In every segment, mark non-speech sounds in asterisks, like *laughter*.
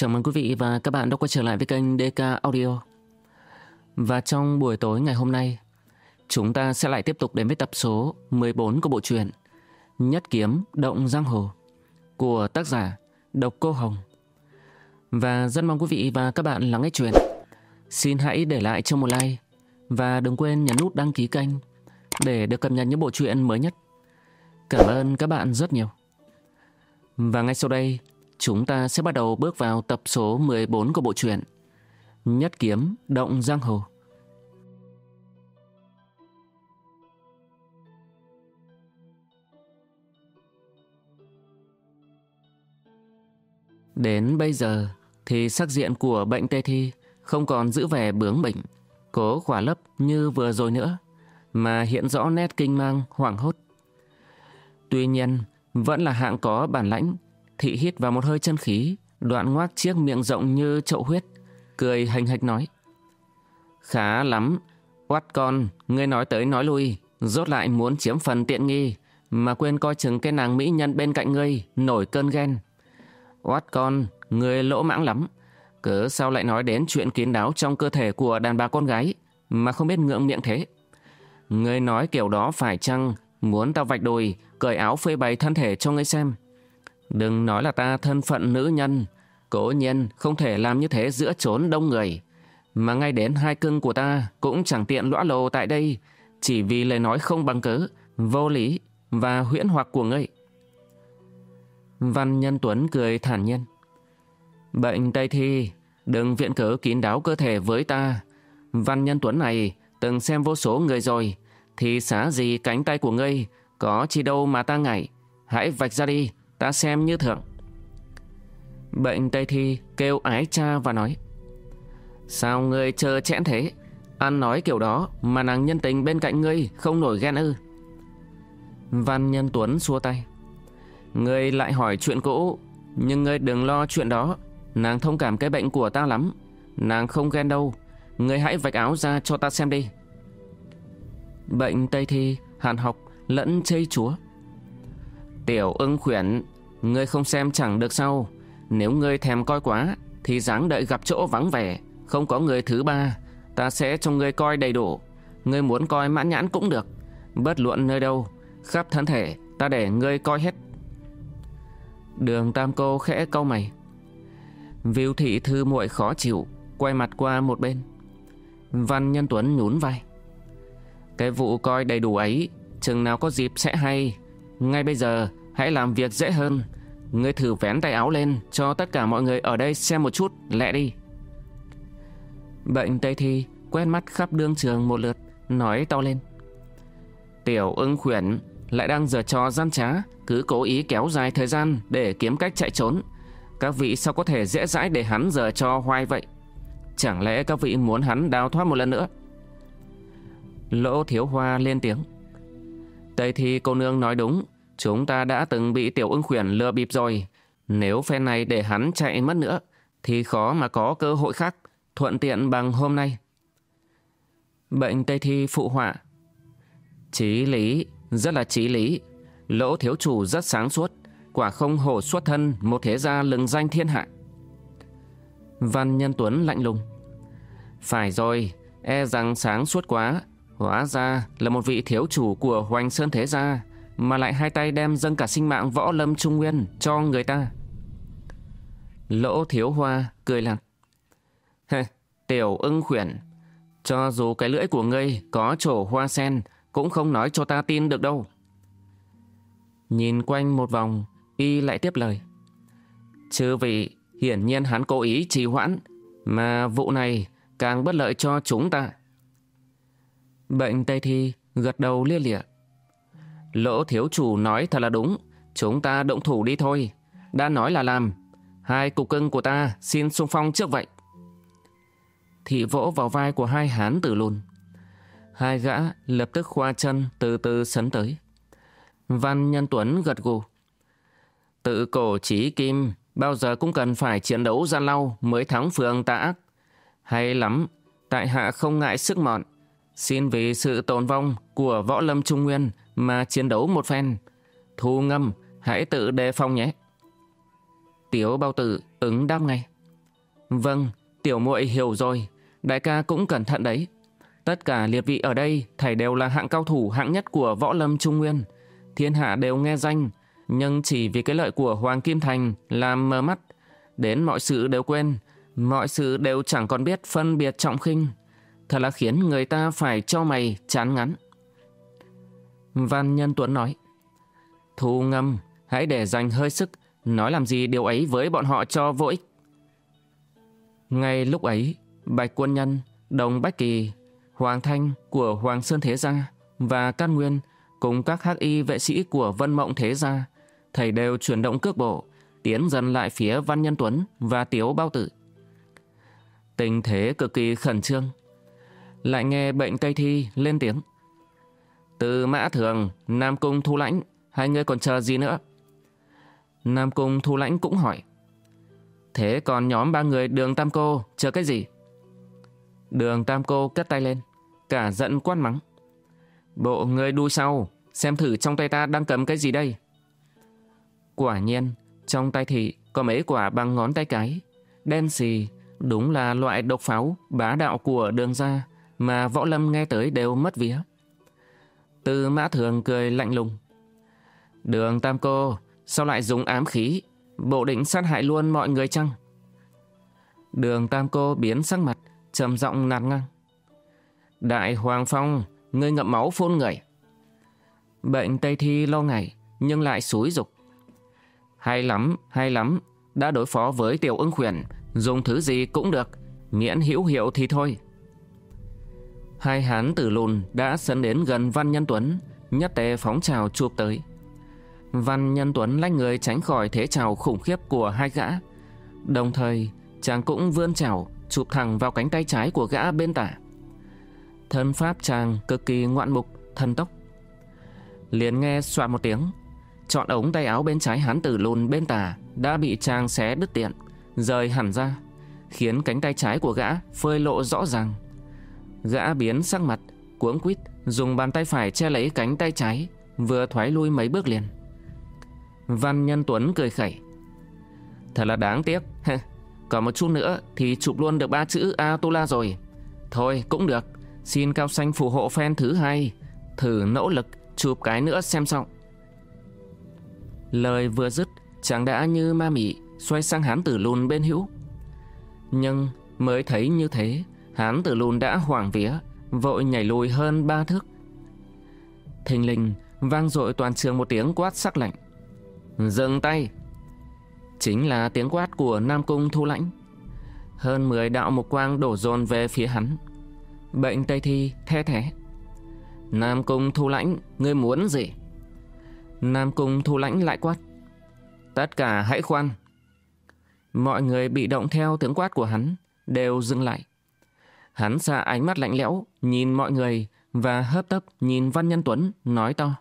Chào mừng quý vị và các bạn đã quay trở lại với kênh DK Audio. Và trong buổi tối ngày hôm nay, chúng ta sẽ lại tiếp tục đến với tập số 14 của bộ truyện Nhất Kiếm Động Giang Hồ của tác giả Độc Cô Hồng. Và rất mong quý vị và các bạn lắng nghe truyện Xin hãy để lại cho một like và đừng quên nhấn nút đăng ký kênh để được cập nhật những bộ truyện mới nhất. Cảm ơn các bạn rất nhiều. Và ngay sau đây, chúng ta sẽ bắt đầu bước vào tập số 14 của bộ truyện Nhất Kiếm Động Giang Hồ. Đến bây giờ thì sắc diện của bệnh tê thi không còn giữ vẻ bướng bỉnh, cố khỏa lấp như vừa rồi nữa, mà hiện rõ nét kinh mang, hoảng hốt. Tuy nhiên, vẫn là hạng có bản lãnh, thị hít vào một hơi chân khí, đoạn ngoác chiếc miệng rộng như chậu huyết, cười hành hạch nói. Khá lắm, oát con, ngươi nói tới nói lui, rốt lại muốn chiếm phần tiện nghi, mà quên coi chừng cái nàng mỹ nhân bên cạnh ngươi, nổi cơn ghen. Oát con, ngươi lỗ mãng lắm, cớ sao lại nói đến chuyện kín đáo trong cơ thể của đàn bà con gái, mà không biết ngượng miệng thế. Ngươi nói kiểu đó phải chăng muốn tao vạch đùi, cởi áo phơi bày thân thể cho ngươi xem. Đừng nói là ta thân phận nữ nhân, cố nhiên không thể làm như thế giữa chốn đông người. Mà ngay đến hai cưng của ta cũng chẳng tiện lõa lồ tại đây, chỉ vì lời nói không bằng cớ, vô lý và huyễn hoặc của ngươi. Văn Nhân Tuấn cười thản nhiên. Bệnh Tây Thi, đừng viện cớ kín đáo cơ thể với ta. Văn Nhân Tuấn này từng xem vô số người rồi, thì xá gì cánh tay của ngươi, có chi đâu mà ta ngại. Hãy vạch ra đi, ta xem như thường. Bệnh Tây Thi kêu ái cha và nói, Sao ngươi chờ chẽn thế? Ăn nói kiểu đó mà nàng nhân tình bên cạnh ngươi không nổi ghen ư? Văn Nhân Tuấn xua tay, Ngươi lại hỏi chuyện cũ, Nhưng ngươi đừng lo chuyện đó. Nàng thông cảm cái bệnh của ta lắm. Nàng không ghen đâu. Ngươi hãy vạch áo ra cho ta xem đi. Bệnh Tây Thi Hàn học lẫn chây chúa, Tiểu ưng khuyển Ngươi không xem chẳng được sao. Nếu ngươi thèm coi quá, Thì dáng đợi gặp chỗ vắng vẻ. Không có người thứ ba, Ta sẽ cho ngươi coi đầy đủ. Ngươi muốn coi mãn nhãn cũng được. Bất luận nơi đâu, Khắp thân thể, ta để ngươi coi hết. Đường Tam Cô khẽ câu mày. Viu thị thư muội khó chịu, Quay mặt qua một bên. Văn Nhân Tuấn nhún vai. Cái vụ coi đầy đủ ấy, Chừng nào có dịp sẽ hay. Ngay bây giờ hãy làm việc dễ hơn. Ngươi thử vén tay áo lên, Cho tất cả mọi người ở đây xem một chút, Lẹ đi. Bệnh Tây Thi quét mắt khắp đương trường một lượt, Nói to lên. Tiểu ưng khuyển Lại đang giở trò gian trá, Cứ cố ý kéo dài thời gian Để kiếm cách chạy trốn. Các vị sao có thể dễ dãi để hắn giở trò hoài vậy? Chẳng lẽ các vị muốn hắn đào thoát một lần nữa? Lỗ thiếu hoa lên tiếng. Tây Thi cô nương nói đúng Chúng ta đã từng bị tiểu ưng khuyển lừa bịp rồi. Nếu phen này để hắn chạy mất nữa, thì khó mà có cơ hội khác, thuận tiện bằng hôm nay. Bệnh Tây Thi phụ họa. Chí lý, rất là chí lý. Lỗ thiếu chủ rất sáng suốt, quả không hổ xuất thân một thế gia lừng danh thiên hạ. Văn Nhân Tuấn lạnh lùng. Phải rồi, e rằng sáng suốt quá, hóa ra là một vị thiếu chủ của Hoành Sơn Thế Gia mà lại hai tay đem dâng cả sinh mạng võ lâm trung nguyên cho người ta. Lỗ thiếu hoa cười lặng. Hê, tiểu ưng khuyển, cho dù cái lưỡi của ngươi có trổ hoa sen cũng không nói cho ta tin được đâu. Nhìn quanh một vòng, y lại tiếp lời. Chư vị, hiển nhiên hắn cố ý trì hoãn, mà vụ này càng bất lợi cho chúng ta. Bệnh Tây Thi gật đầu lia lịa. Lỗ thiếu chủ nói thật là đúng, chúng ta động thủ đi thôi. Đã nói là làm, hai cục cưng của ta xin xung phong trước vậy. Thị vỗ vào vai của hai hán tử lùn. Hai gã lập tức khoa chân từ từ sấn tới. Văn Nhân Tuấn gật gù. Tự cổ trí kim, bao giờ cũng cần phải chiến đấu gian lau mới thắng phường tà ác. Hay lắm, tại hạ không ngại sức mọn. Xin vì sự tồn vong của võ lâm trung nguyên mà chiến đấu một phen. Thu ngâm, hãy tự đề phòng nhé. Tiểu bao tử ứng đáp ngay. Vâng, tiểu muội hiểu rồi, đại ca cũng cẩn thận đấy. Tất cả liệt vị ở đây thảy đều là hạng cao thủ hạng nhất của võ lâm Trung Nguyên. Thiên hạ đều nghe danh, nhưng chỉ vì cái lợi của Hoàng Kim Thành làm mờ mắt. Đến mọi sự đều quên, mọi sự đều chẳng còn biết phân biệt trọng khinh. Thật là khiến người ta phải cho mày chán ngắn. Văn Nhân Tuấn nói, Thu ngâm, hãy để dành hơi sức, nói làm gì điều ấy với bọn họ cho vô ích. Ngay lúc ấy, Bạch Quân Nhân, Đồng Bách Kỳ, Hoàng Thanh của Hoàng Sơn Thế Gia và Cát Nguyên cùng các hắc y vệ sĩ của Vân Mộng Thế Gia, thầy đều chuyển động cước bộ, tiến dần lại phía Văn Nhân Tuấn và Tiếu Bao Tử. Tình thế cực kỳ khẩn trương. Lại nghe bệnh Tây Thi lên tiếng. Từ Mã Thường, Nam Cung Thu Lãnh, hai người còn chờ gì nữa? Nam Cung Thu Lãnh cũng hỏi. Thế còn nhóm ba người đường Tam Cô chờ cái gì? Đường Tam Cô cất tay lên, cả giận quát mắng. Bộ người đuôi sau, xem thử trong tay ta đang cầm cái gì đây? Quả nhiên, trong tay thị có mấy quả bằng ngón tay cái, đen xì, đúng là loại độc pháo bá đạo của đường ra mà võ lâm nghe tới đều mất vía. Tư mã thường cười lạnh lùng. Đường Tam Cô, sao lại dùng ám khí? Bộ định sát hại luôn mọi người chăng? Đường Tam Cô biến sắc mặt, trầm giọng nạt ngang. Đại Hoàng Phong, ngươi ngậm máu phun người. Bệnh Tây Thi lo ngại, nhưng lại xúi dục. Hay lắm, hay lắm, đã đối phó với tiểu ưng khuyển, dùng thứ gì cũng được, miễn hữu hiệu thì thôi. Hai hán tử lùn đã sấn đến gần Văn Nhân Tuấn, nhất tề phóng trào chụp tới. Văn Nhân Tuấn lách người tránh khỏi thế trào khủng khiếp của hai gã. Đồng thời, chàng cũng vươn trào chụp thẳng vào cánh tay trái của gã bên tả. Thân pháp chàng cực kỳ ngoạn mục, thần tốc. Liền nghe soạn một tiếng, chọn ống tay áo bên trái hán tử lùn bên tả đã bị chàng xé đứt tiện, rời hẳn ra, khiến cánh tay trái của gã phơi lộ rõ ràng. Gã biến sắc mặt, cuống quýt dùng bàn tay phải che lấy cánh tay trái, vừa thoái lui mấy bước liền. Văn Nhân Tuấn cười khẩy. Thật là đáng tiếc, còn một chút nữa thì chụp luôn được ba chữ Atula rồi. Thôi cũng được, xin cao xanh phù hộ phen thứ hai, thử nỗ lực chụp cái nữa xem xong. Lời vừa dứt, chàng đã như ma mị xoay sang hán tử lùn bên hữu. Nhưng mới thấy như thế, hán tử lùn đã hoảng vía, vội nhảy lùi hơn ba thước. Thình lình, vang dội toàn trường một tiếng quát sắc lạnh. Dừng tay! Chính là tiếng quát của Nam Cung Thu Lãnh. Hơn 10 đạo mục quang đổ dồn về phía hắn. Bệnh Tây Thi the thế. Nam Cung Thu Lãnh, ngươi muốn gì? Nam Cung Thu Lãnh lại quát. Tất cả hãy khoan. Mọi người bị động theo tiếng quát của hắn, đều dừng lại. Hắn xa ánh mắt lạnh lẽo, nhìn mọi người và hấp tấp nhìn Văn Nhân Tuấn, nói to.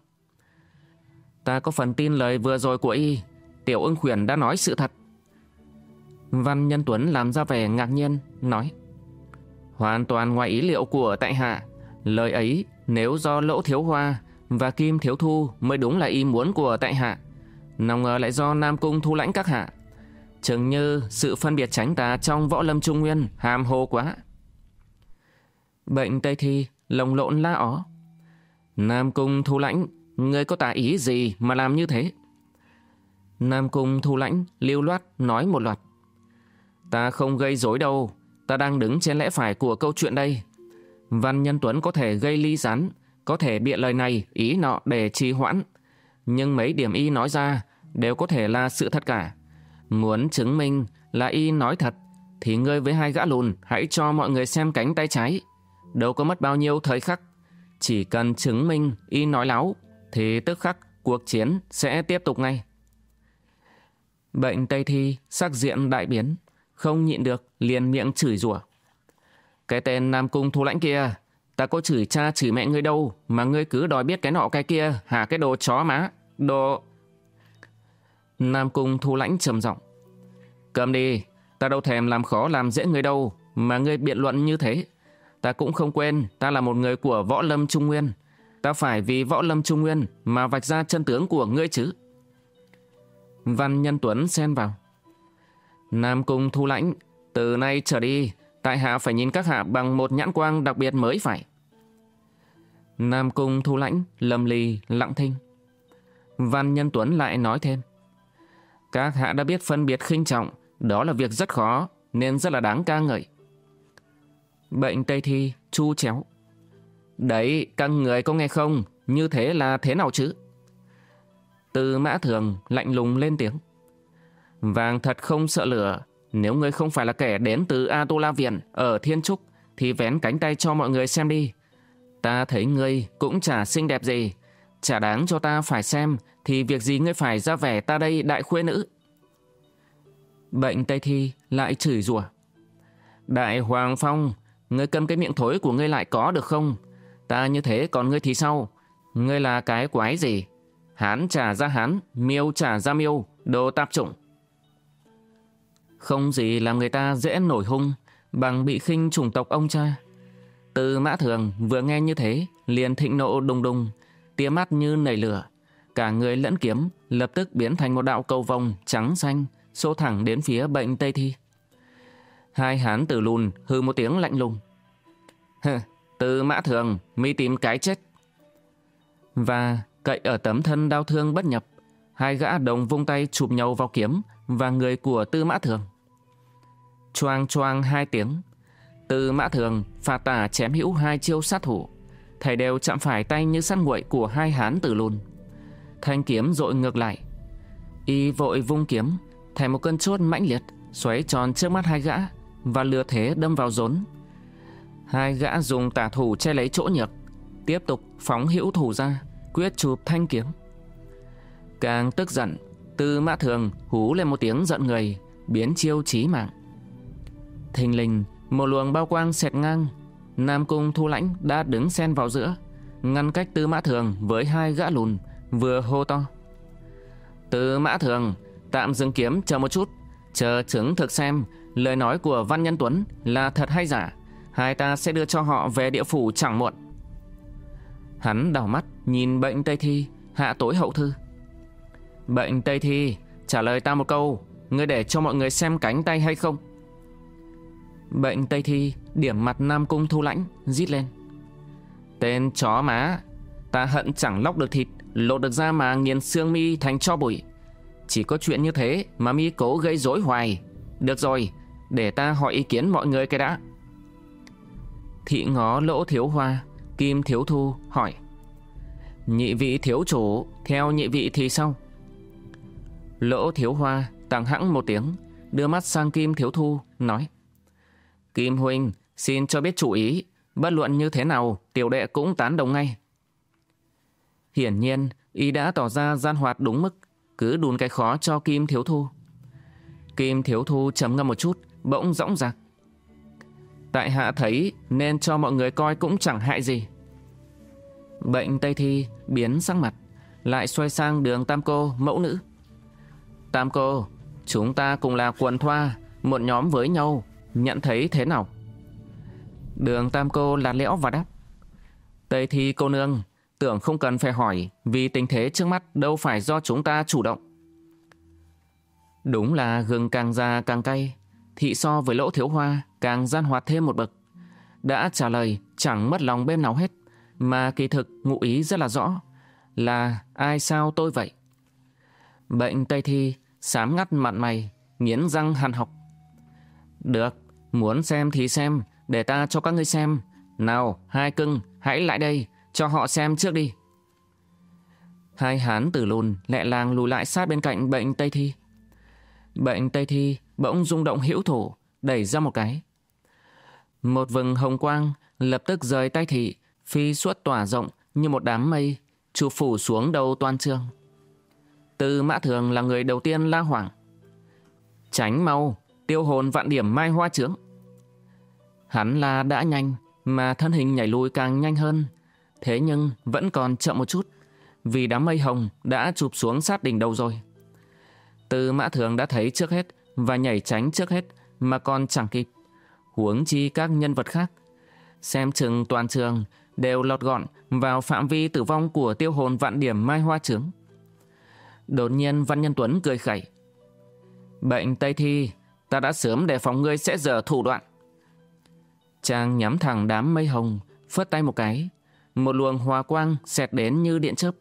Ta có phần tin lời vừa rồi của y, tiểu ưng khuyển đã nói sự thật. Văn Nhân Tuấn làm ra vẻ ngạc nhiên, nói. Hoàn toàn ngoài ý liệu của tại hạ, lời ấy nếu do lỗ thiếu hoa và kim thiếu thu mới đúng là ý muốn của tại hạ. Nào ngờ lại do Nam Cung thu lãnh các hạ. Chừng như sự phân biệt tránh tà trong võ lâm trung nguyên hàm hồ quá. Bệnh Tây Thi lồng lộn la ó. Nam Cung thu lãnh, ngươi có tà ý gì mà làm như thế? Nam Cung thu lãnh lưu loát nói một loạt. Ta không gây rối đâu, ta đang đứng trên lẽ phải của câu chuyện đây. Văn Nhân Tuấn có thể gây ly rán, có thể bịa lời này, ý nọ để trì hoãn. Nhưng mấy điểm y nói ra đều có thể là sự thật cả. Muốn chứng minh là y nói thật, thì ngươi với hai gã lùn hãy cho mọi người xem cánh tay trái. Đâu có mất bao nhiêu thời khắc. Chỉ cần chứng minh y nói láo, thì tức khắc cuộc chiến sẽ tiếp tục ngay. Bệnh Tây Thi sắc diện đại biến, không nhịn được liền miệng chửi rủa. Cái tên Nam Cung thu lãnh kia, ta có chửi cha chửi mẹ ngươi đâu mà ngươi cứ đòi biết cái nọ cái kia, hả cái đồ chó má, đồ... Nam Cung thu lãnh trầm giọng Cầm đi, ta đâu thèm làm khó làm dễ ngươi đâu, mà ngươi biện luận như thế. Ta cũng không quên, ta là một người của võ lâm Trung Nguyên. Ta phải vì võ lâm Trung Nguyên mà vạch ra chân tướng của ngươi chứ. Văn Nhân Tuấn xen vào. Nam Cung thu lãnh, Từ nay trở đi, tại hạ phải nhìn các hạ bằng một nhãn quang đặc biệt mới phải. Nam Cung Thu Lãnh, lầm lì Lặng Thinh. Văn Nhân Tuấn lại nói thêm. Các hạ đã biết phân biệt khinh trọng, đó là việc rất khó, nên rất là đáng ca ngợi. Bệnh Tây Thi, Chu Chéo. Đấy, các người có nghe không? Như thế là thế nào chứ? Từ mã thường lạnh lùng lên tiếng. Vàng thật không sợ lửa. Nếu ngươi không phải là kẻ đến từ A-tu-la Viện ở Thiên Trúc thì vén cánh tay cho mọi người xem đi. Ta thấy ngươi cũng chả xinh đẹp gì. Chả đáng cho ta phải xem thì việc gì ngươi phải ra vẻ ta đây đại khuê nữ. Bệnh Tây Thi lại chửi rủa. Đại Hoàng Phong, ngươi cầm cái miệng thối của ngươi lại có được không? Ta như thế còn ngươi thì sao? Ngươi là cái quái gì? Hán trả ra hán, miêu trả ra miêu, đồ tạp chủng. Không gì làm người ta dễ nổi hung bằng bị khinh chủng tộc ông cha. Từ mã thường vừa nghe như thế, liền thịnh nộ đùng đùng, tia mắt như nảy lửa. Cả người lẫn kiếm lập tức biến thành một đạo cầu vòng trắng xanh, xô thẳng đến phía bệnh Tây Thi. Hai hán tử lùn hư một tiếng lạnh lùng. Hừ, từ mã thường, mi tìm cái chết. Và cậy ở tấm thân đau thương bất nhập, hai gã đồng vung tay chụp nhau vào kiếm và người của tư mã thường. Choang choang hai tiếng, tư mã thường phạt tả chém hữu hai chiêu sát thủ, thầy đều chạm phải tay như sắt nguội của hai hán tử lùn. Thanh kiếm dội ngược lại, y vội vung kiếm, thành một cơn chốt mãnh liệt, xoáy tròn trước mắt hai gã và lừa thế đâm vào rốn. Hai gã dùng tả thủ che lấy chỗ nhược, tiếp tục phóng hữu thủ ra, quyết chụp thanh kiếm. Càng tức giận, Tư Mã Thường hú lên một tiếng giận người, biến chiêu chí mạng. Thình lình, một luồng bao quang xẹt ngang, Nam Cung Thu Lãnh đã đứng xen vào giữa, ngăn cách Tư Mã Thường với hai gã lùn, vừa hô to. Tư Mã Thường, tạm dừng kiếm chờ một chút, chờ chứng thực xem lời nói của Văn Nhân Tuấn là thật hay giả, hai ta sẽ đưa cho họ về địa phủ chẳng muộn. Hắn đảo mắt nhìn bệnh Tây Thi Hạ tối hậu thư. Bệnh Tây Thi Trả lời ta một câu Ngươi để cho mọi người xem cánh tay hay không? Bệnh Tây Thi Điểm mặt Nam Cung Thu Lãnh Rít lên. Tên chó má Ta hận chẳng lóc được thịt Lột được ra mà nghiền xương mi thành cho bụi. Chỉ có chuyện như thế Mà mi cố gây rối hoài. Được rồi để ta hỏi ý kiến mọi người cái đã. Thị ngó lỗ thiếu hoa, Kim Thiếu Thu hỏi, Nhị vị thiếu chủ Theo nhị vị thì sao? Lỗ Thiếu Hoa tặng hãng một tiếng, Đưa mắt sang Kim Thiếu Thu, Nói, Kim Huynh, xin cho biết chủ ý, Bất luận như thế nào, Tiểu đệ cũng tán đồng ngay. Hiển nhiên, Y đã tỏ ra gian hoạt đúng mức, Cứ đùn cái khó cho Kim Thiếu Thu. Kim Thiếu Thu chấm ngâm một chút Bỗng rõng rạc Tại hạ thấy nên cho mọi người coi cũng chẳng hại gì. Bệnh Tây Thi biến sắc mặt, lại xoay sang đường Tam Cô mẫu nữ. Tam Cô, chúng ta cùng là quần thoa, một nhóm với nhau, nhận thấy thế nào? Đường Tam Cô là lẽo và đáp. Tây Thi cô nương, tưởng không cần phải hỏi vì tình thế trước mắt đâu phải do chúng ta chủ động. Đúng là gừng càng già càng cay, thị so với lỗ thiếu hoa càng gian hoạt thêm một bậc. Đã trả lời chẳng mất lòng bên nào hết, mà kỳ thực ngụ ý rất là rõ, là ai sao tôi vậy. Bệnh Tây Thi sám ngắt mặt mày, nghiến răng hằn học. Được, muốn xem thì xem, để ta cho các ngươi xem. Nào, hai cưng, hãy lại đây, cho họ xem trước đi. Hai hán tử lùn lẹ làng lùi lại sát bên cạnh bệnh Tây Thi. Bệnh Tây Thi bỗng rung động hữu thủ, đẩy ra một cái. Một vầng hồng quang lập tức rời tay thị, phi suốt tỏa rộng như một đám mây, chụp phủ xuống đầu toàn trường. Tư mã thường là người đầu tiên la hoảng. Tránh mau, tiêu hồn vạn điểm mai hoa trướng. Hắn là đã nhanh, mà thân hình nhảy lùi càng nhanh hơn. Thế nhưng vẫn còn chậm một chút, vì đám mây hồng đã chụp xuống sát đỉnh đầu rồi. Tư mã thường đã thấy trước hết và nhảy tránh trước hết mà còn chẳng kịp huống chi các nhân vật khác. Xem chừng toàn trường đều lọt gọn vào phạm vi tử vong của tiêu hồn vạn điểm mai hoa trướng. Đột nhiên Văn Nhân Tuấn cười khẩy. Bệnh Tây Thi, ta đã sớm đề phòng ngươi sẽ dở thủ đoạn. Chàng nhắm thẳng đám mây hồng, phất tay một cái. Một luồng hòa quang xẹt đến như điện chớp.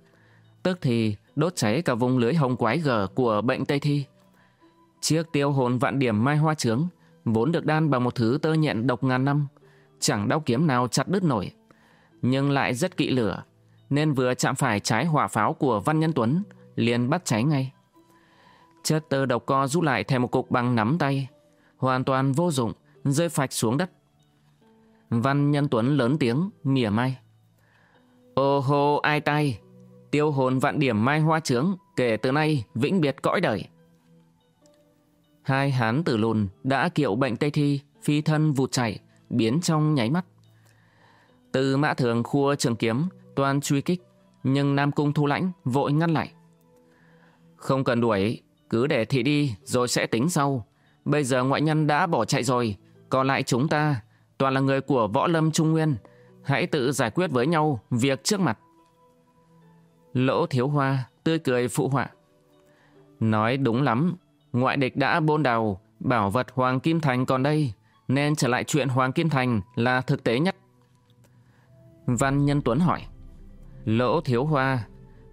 Tức thì đốt cháy cả vùng lưới hồng quái gở của bệnh Tây Thi. Chiếc tiêu hồn vạn điểm mai hoa trướng, vốn được đan bằng một thứ tơ nhện độc ngàn năm, chẳng đau kiếm nào chặt đứt nổi, nhưng lại rất kỵ lửa, nên vừa chạm phải trái hỏa pháo của Văn Nhân Tuấn, liền bắt cháy ngay. Chất tơ độc co rút lại thành một cục bằng nắm tay, hoàn toàn vô dụng, rơi phạch xuống đất. Văn Nhân Tuấn lớn tiếng, mỉa mai. Ô hô ai tay, tiêu hồn vạn điểm mai hoa trướng, kể từ nay vĩnh biệt cõi đời. Hai hán tử lùn đã kiệu bệnh Tây Thi, phi thân vụt chảy biến trong nháy mắt. Từ mã thường khua trường kiếm, toàn truy kích, nhưng Nam Cung thu lãnh vội ngăn lại. Không cần đuổi, cứ để thị đi rồi sẽ tính sau. Bây giờ ngoại nhân đã bỏ chạy rồi, còn lại chúng ta, toàn là người của võ lâm Trung Nguyên. Hãy tự giải quyết với nhau việc trước mặt. Lỗ thiếu hoa, tươi cười phụ họa. Nói đúng lắm, ngoại địch đã bôn đầu bảo vật Hoàng Kim Thành còn đây, nên trở lại chuyện Hoàng Kim Thành là thực tế nhất. Văn Nhân Tuấn hỏi. Lỗ thiếu hoa,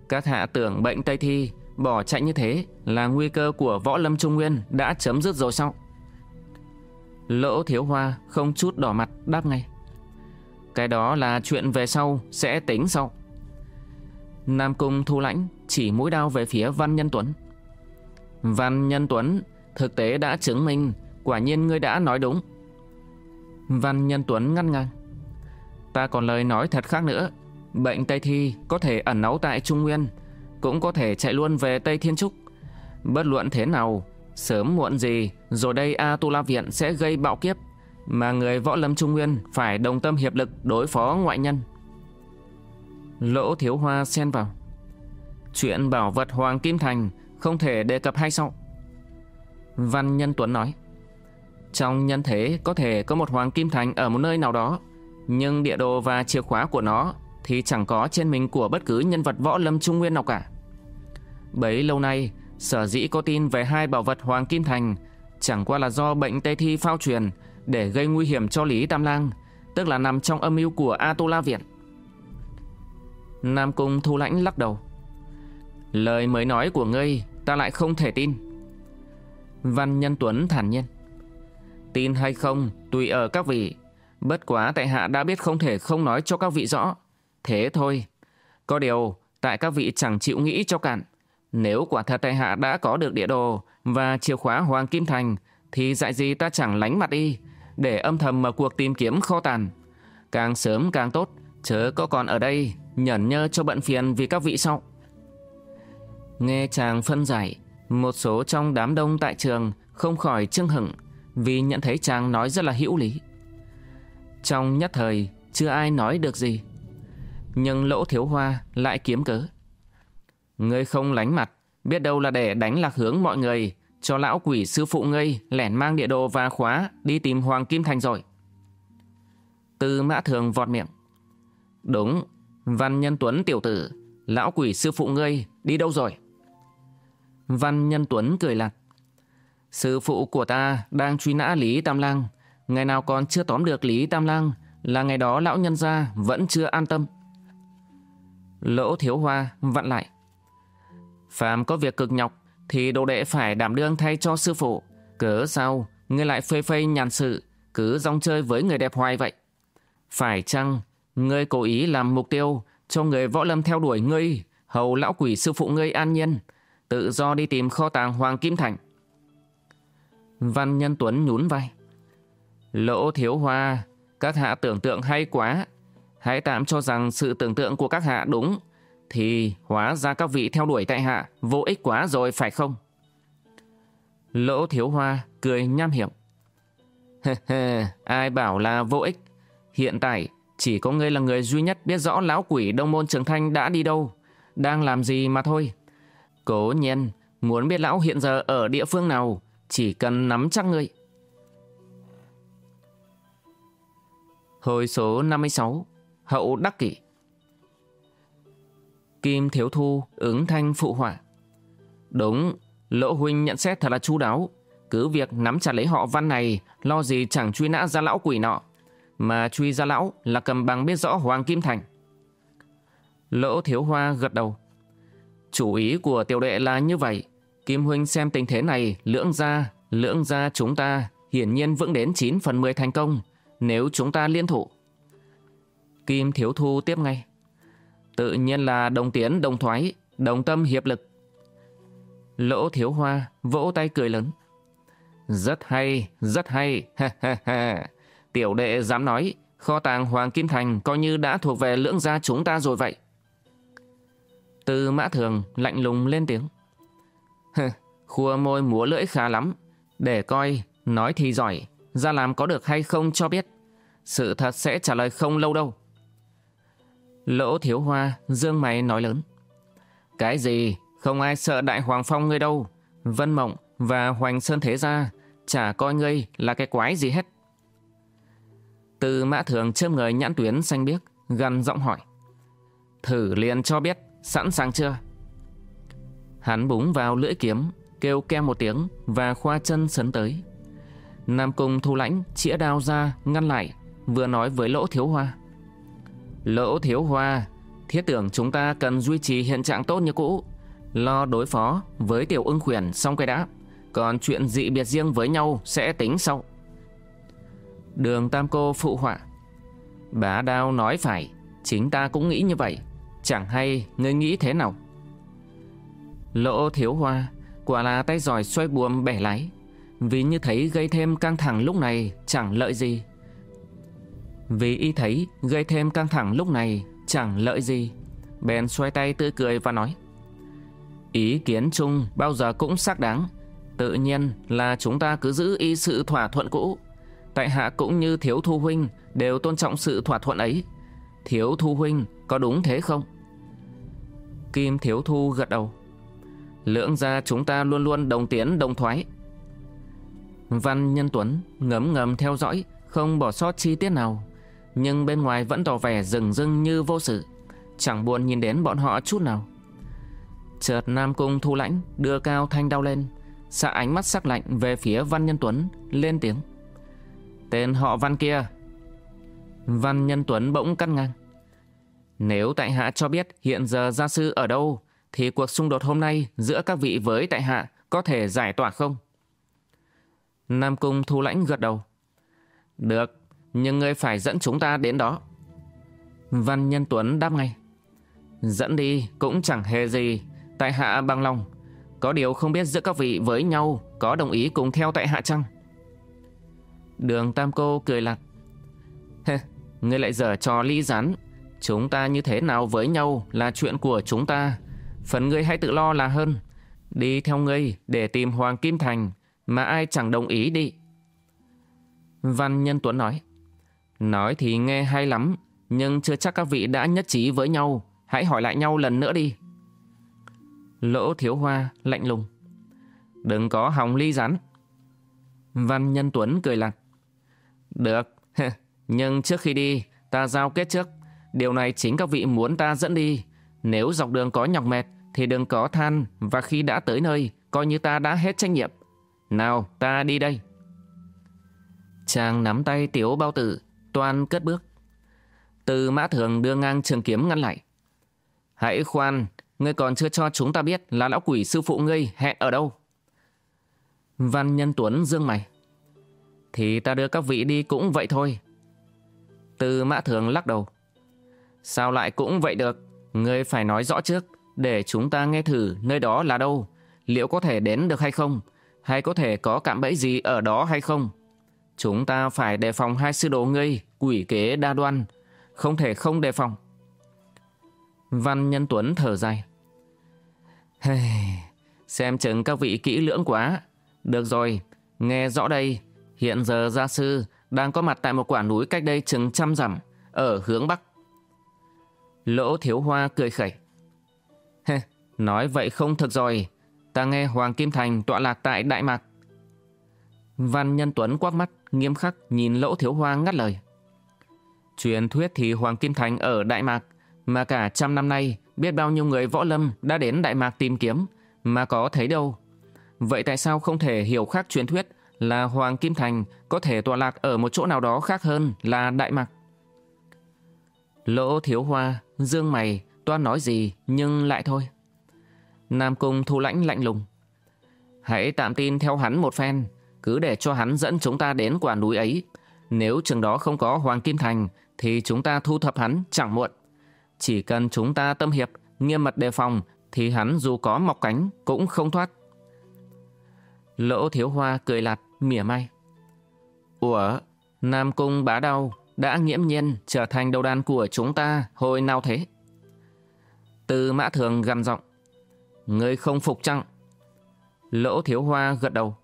các hạ tưởng bệnh Tây Thi bỏ chạy như thế là nguy cơ của võ lâm trung nguyên đã chấm dứt rồi sao? Lỗ thiếu hoa không chút đỏ mặt đáp ngay. Cái đó là chuyện về sau sẽ tính sau. Nam Cung thu lãnh chỉ mũi đao về phía Văn Nhân Tuấn. Văn Nhân Tuấn thực tế đã chứng minh quả nhiên ngươi đã nói đúng. Văn Nhân Tuấn ngăn ngang. Ta còn lời nói thật khác nữa. Bệnh Tây Thi có thể ẩn náu tại Trung Nguyên, cũng có thể chạy luôn về Tây Thiên Trúc. Bất luận thế nào, sớm muộn gì, rồi đây A Tu La Viện sẽ gây bạo kiếp, mà người võ lâm Trung Nguyên phải đồng tâm hiệp lực đối phó ngoại nhân. Lỗ Thiếu Hoa xen vào. Chuyện bảo vật Hoàng Kim Thành không thể đề cập hay sao? Văn Nhân Tuấn nói. Trong nhân thế có thể có một Hoàng Kim Thành ở một nơi nào đó, nhưng địa đồ và chìa khóa của nó thì chẳng có trên mình của bất cứ nhân vật võ lâm trung nguyên nào cả. Bấy lâu nay, sở dĩ có tin về hai bảo vật Hoàng Kim Thành chẳng qua là do bệnh tê thi phao truyền để gây nguy hiểm cho Lý Tam Lang, tức là nằm trong âm mưu của A tô La Viện. Nam Cung Thu Lãnh lắc đầu. Lời mới nói của ngươi ta lại không thể tin. Văn Nhân Tuấn thản nhiên. Tin hay không tùy ở các vị. Bất quá tại hạ đã biết không thể không nói cho các vị rõ. Thế thôi. Có điều tại các vị chẳng chịu nghĩ cho cạn. Nếu quả thật tại hạ đã có được địa đồ và chìa khóa Hoàng Kim Thành thì dạy gì ta chẳng lánh mặt đi để âm thầm mở cuộc tìm kiếm kho tàn. Càng sớm càng tốt, chớ có còn ở đây nhẫn nhơ cho bận phiền vì các vị sau. Nghe chàng phân giải, một số trong đám đông tại trường không khỏi chưng hửng vì nhận thấy chàng nói rất là hữu lý. Trong nhất thời, chưa ai nói được gì. Nhưng lỗ thiếu hoa lại kiếm cớ. Ngươi không lánh mặt, biết đâu là để đánh lạc hướng mọi người, cho lão quỷ sư phụ ngươi lẻn mang địa đồ và khóa đi tìm Hoàng Kim Thành rồi. Tư mã thường vọt miệng. Đúng, Văn Nhân Tuấn tiểu tử, lão quỷ sư phụ ngươi đi đâu rồi? Văn Nhân Tuấn cười lặt. Sư phụ của ta đang truy nã Lý Tam Lang. Ngày nào còn chưa tóm được Lý Tam Lang là ngày đó lão nhân gia vẫn chưa an tâm. Lỗ thiếu hoa vặn lại. Phàm có việc cực nhọc thì đồ đệ phải đảm đương thay cho sư phụ. Cớ sao ngươi lại phê phây nhàn sự cứ rong chơi với người đẹp hoài vậy? Phải chăng ngươi cố ý làm mục tiêu cho người võ lâm theo đuổi ngươi hầu lão quỷ sư phụ ngươi an nhiên tự do đi tìm kho tàng Hoàng Kim Thành. Văn Nhân Tuấn nhún vai. Lỗ thiếu hoa, các hạ tưởng tượng hay quá. Hãy tạm cho rằng sự tưởng tượng của các hạ đúng, thì hóa ra các vị theo đuổi tại hạ vô ích quá rồi phải không? Lỗ thiếu hoa cười nham hiểm. *laughs* ai bảo là vô ích? Hiện tại chỉ có ngươi là người duy nhất biết rõ lão quỷ Đông Môn Trường Thanh đã đi đâu, đang làm gì mà thôi. Cố nhiên, muốn biết lão hiện giờ ở địa phương nào, chỉ cần nắm chắc ngươi. Hồi số 56, Hậu Đắc Kỷ Kim Thiếu Thu ứng thanh phụ hỏa Đúng, Lỗ Huynh nhận xét thật là chu đáo. cứ việc nắm chặt lấy họ văn này, lo gì chẳng truy nã ra lão quỷ nọ. Mà truy ra lão là cầm bằng biết rõ Hoàng Kim Thành. Lỗ Thiếu Hoa gật đầu. Chủ ý của tiểu đệ là như vậy. Kim Huynh xem tình thế này, lưỡng ra, lưỡng ra chúng ta hiển nhiên vững đến 9 phần 10 thành công, nếu chúng ta liên thủ. Kim Thiếu Thu tiếp ngay. Tự nhiên là đồng tiến đồng thoái, đồng tâm hiệp lực. Lỗ Thiếu Hoa vỗ tay cười lớn. Rất hay, rất hay, ha ha ha. Tiểu đệ dám nói, kho tàng Hoàng Kim Thành coi như đã thuộc về lưỡng gia chúng ta rồi vậy. Từ mã thường lạnh lùng lên tiếng. Khua môi múa lưỡi khá lắm. Để coi, nói thì giỏi, ra làm có được hay không cho biết. Sự thật sẽ trả lời không lâu đâu. Lỗ thiếu hoa, dương mày nói lớn. Cái gì, không ai sợ đại hoàng phong ngươi đâu. Vân Mộng và Hoành Sơn Thế Gia chả coi ngươi là cái quái gì hết. Từ mã thường chớp người nhãn tuyến xanh biếc, gần giọng hỏi. Thử liền cho biết, sẵn sàng chưa? Hắn búng vào lưỡi kiếm, kêu keo một tiếng và khoa chân sấn tới. Nam Cung thu lãnh chĩa đao ra ngăn lại, vừa nói với Lỗ Thiếu Hoa. Lỗ Thiếu Hoa, thiết tưởng chúng ta cần duy trì hiện trạng tốt như cũ, lo đối phó với tiểu ưng khuyển xong cái đã, còn chuyện dị biệt riêng với nhau sẽ tính sau. Đường Tam Cô phụ họa. Bá Đao nói phải, chính ta cũng nghĩ như vậy, chẳng hay ngươi nghĩ thế nào. Lỗ Thiếu Hoa quả là tay giỏi xoay buồm bẻ lái, vì như thấy gây thêm căng thẳng lúc này chẳng lợi gì. Vì y thấy gây thêm căng thẳng lúc này chẳng lợi gì, bèn xoay tay tươi cười và nói. Ý kiến chung bao giờ cũng xác đáng, tự nhiên là chúng ta cứ giữ y sự thỏa thuận cũ. Tại hạ cũng như Thiếu Thu Huynh đều tôn trọng sự thỏa thuận ấy. Thiếu Thu Huynh có đúng thế không? Kim Thiếu Thu gật đầu. Lưỡng gia chúng ta luôn luôn đồng tiến đồng thoái. Văn Nhân Tuấn ngấm ngầm theo dõi, không bỏ sót chi tiết nào. Nhưng bên ngoài vẫn tỏ vẻ rừng rưng như vô sự, chẳng buồn nhìn đến bọn họ chút nào. Chợt Nam Cung Thu Lãnh đưa cao thanh đau lên, xạ ánh mắt sắc lạnh về phía Văn Nhân Tuấn, lên tiếng. Tên họ Văn kia. Văn Nhân Tuấn bỗng cắt ngang. Nếu tại hạ cho biết hiện giờ gia sư ở đâu, thì cuộc xung đột hôm nay giữa các vị với tại hạ có thể giải tỏa không? Nam Cung Thu Lãnh gật đầu. Được, nhưng ngươi phải dẫn chúng ta đến đó. Văn Nhân Tuấn đáp ngay. Dẫn đi cũng chẳng hề gì, tại hạ bằng lòng. Có điều không biết giữa các vị với nhau có đồng ý cùng theo tại hạ chăng? Đường Tam Cô cười lặt. Ngươi lại dở trò ly rắn. Chúng ta như thế nào với nhau là chuyện của chúng ta. Phần ngươi hãy tự lo là hơn. Đi theo ngươi để tìm Hoàng Kim Thành mà ai chẳng đồng ý đi. Văn Nhân Tuấn nói. Nói thì nghe hay lắm, nhưng chưa chắc các vị đã nhất trí với nhau. Hãy hỏi lại nhau lần nữa đi. Lỗ Thiếu Hoa lạnh lùng. Đừng có hòng ly rắn. Văn Nhân Tuấn cười lặng. Được, *laughs* nhưng trước khi đi, ta giao kết trước. Điều này chính các vị muốn ta dẫn đi. Nếu dọc đường có nhọc mệt, thì đừng có than và khi đã tới nơi, coi như ta đã hết trách nhiệm. Nào, ta đi đây. Chàng nắm tay tiểu bao tử, toàn cất bước. Từ mã thường đưa ngang trường kiếm ngăn lại. Hãy khoan, ngươi còn chưa cho chúng ta biết là lão quỷ sư phụ ngươi hẹn ở đâu. Văn Nhân Tuấn dương mày. Thì ta đưa các vị đi cũng vậy thôi. Từ mã thường lắc đầu. Sao lại cũng vậy được? Ngươi phải nói rõ trước, để chúng ta nghe thử nơi đó là đâu. Liệu có thể đến được hay không? Hay có thể có cạm bẫy gì ở đó hay không? Chúng ta phải đề phòng hai sư đồ ngươi, quỷ kế đa đoan. Không thể không đề phòng. Văn Nhân Tuấn thở dài. Hey, xem chừng các vị kỹ lưỡng quá. Được rồi, nghe rõ đây. Hiện giờ gia sư đang có mặt tại một quả núi cách đây chừng trăm dặm ở hướng Bắc. Lỗ Thiếu Hoa cười khẩy. Hê, nói vậy không thật rồi. Ta nghe Hoàng Kim Thành tọa lạc tại Đại Mạc. Văn Nhân Tuấn quắc mắt, nghiêm khắc nhìn Lỗ Thiếu Hoa ngắt lời. Truyền thuyết thì Hoàng Kim Thành ở Đại Mạc, mà cả trăm năm nay biết bao nhiêu người võ lâm đã đến Đại Mạc tìm kiếm, mà có thấy đâu. vậy tại sao không thể hiểu khác truyền thuyết là Hoàng Kim Thành có thể tọa lạc ở một chỗ nào đó khác hơn là Đại Mạc? Lỗ thiếu hoa, dương mày, toan nói gì nhưng lại thôi. Nam Cung thu lãnh lạnh lùng. Hãy tạm tin theo hắn một phen, cứ để cho hắn dẫn chúng ta đến quả núi ấy. Nếu chừng đó không có Hoàng Kim Thành, thì chúng ta thu thập hắn chẳng muộn. Chỉ cần chúng ta tâm hiệp, nghiêm mật đề phòng, thì hắn dù có mọc cánh cũng không thoát. Lỗ thiếu hoa cười lạt, mỉa mai. Ủa, Nam Cung bá đau đã nghiễm nhiên trở thành đầu đàn của chúng ta hồi nào thế? Từ mã thường gằn giọng. Ngươi không phục chăng? Lỗ thiếu hoa gật đầu.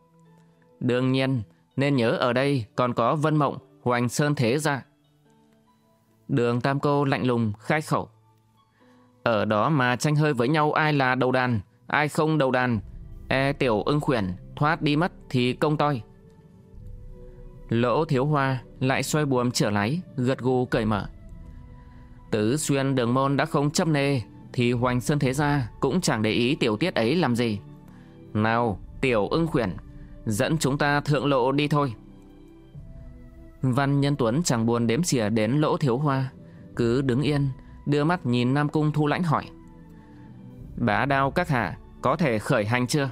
Đương nhiên, nên nhớ ở đây còn có Vân Mộng, Hoành Sơn Thế ra. Đường Tam Cô lạnh lùng khai khẩu. Ở đó mà tranh hơi với nhau ai là đầu đàn, ai không đầu đàn. E tiểu ưng khuyển thoát đi mất thì công toi. Lỗ thiếu hoa lại xoay buồm trở lái, gật gù cởi mở. Tứ xuyên đường môn đã không chấp nê, thì Hoành Sơn Thế Gia cũng chẳng để ý tiểu tiết ấy làm gì. Nào, tiểu ưng khuyển, dẫn chúng ta thượng lộ đi thôi. Văn Nhân Tuấn chẳng buồn đếm xỉa đến lỗ thiếu hoa, cứ đứng yên, đưa mắt nhìn Nam Cung Thu Lãnh hỏi. Bá đao các hạ, có thể khởi hành chưa?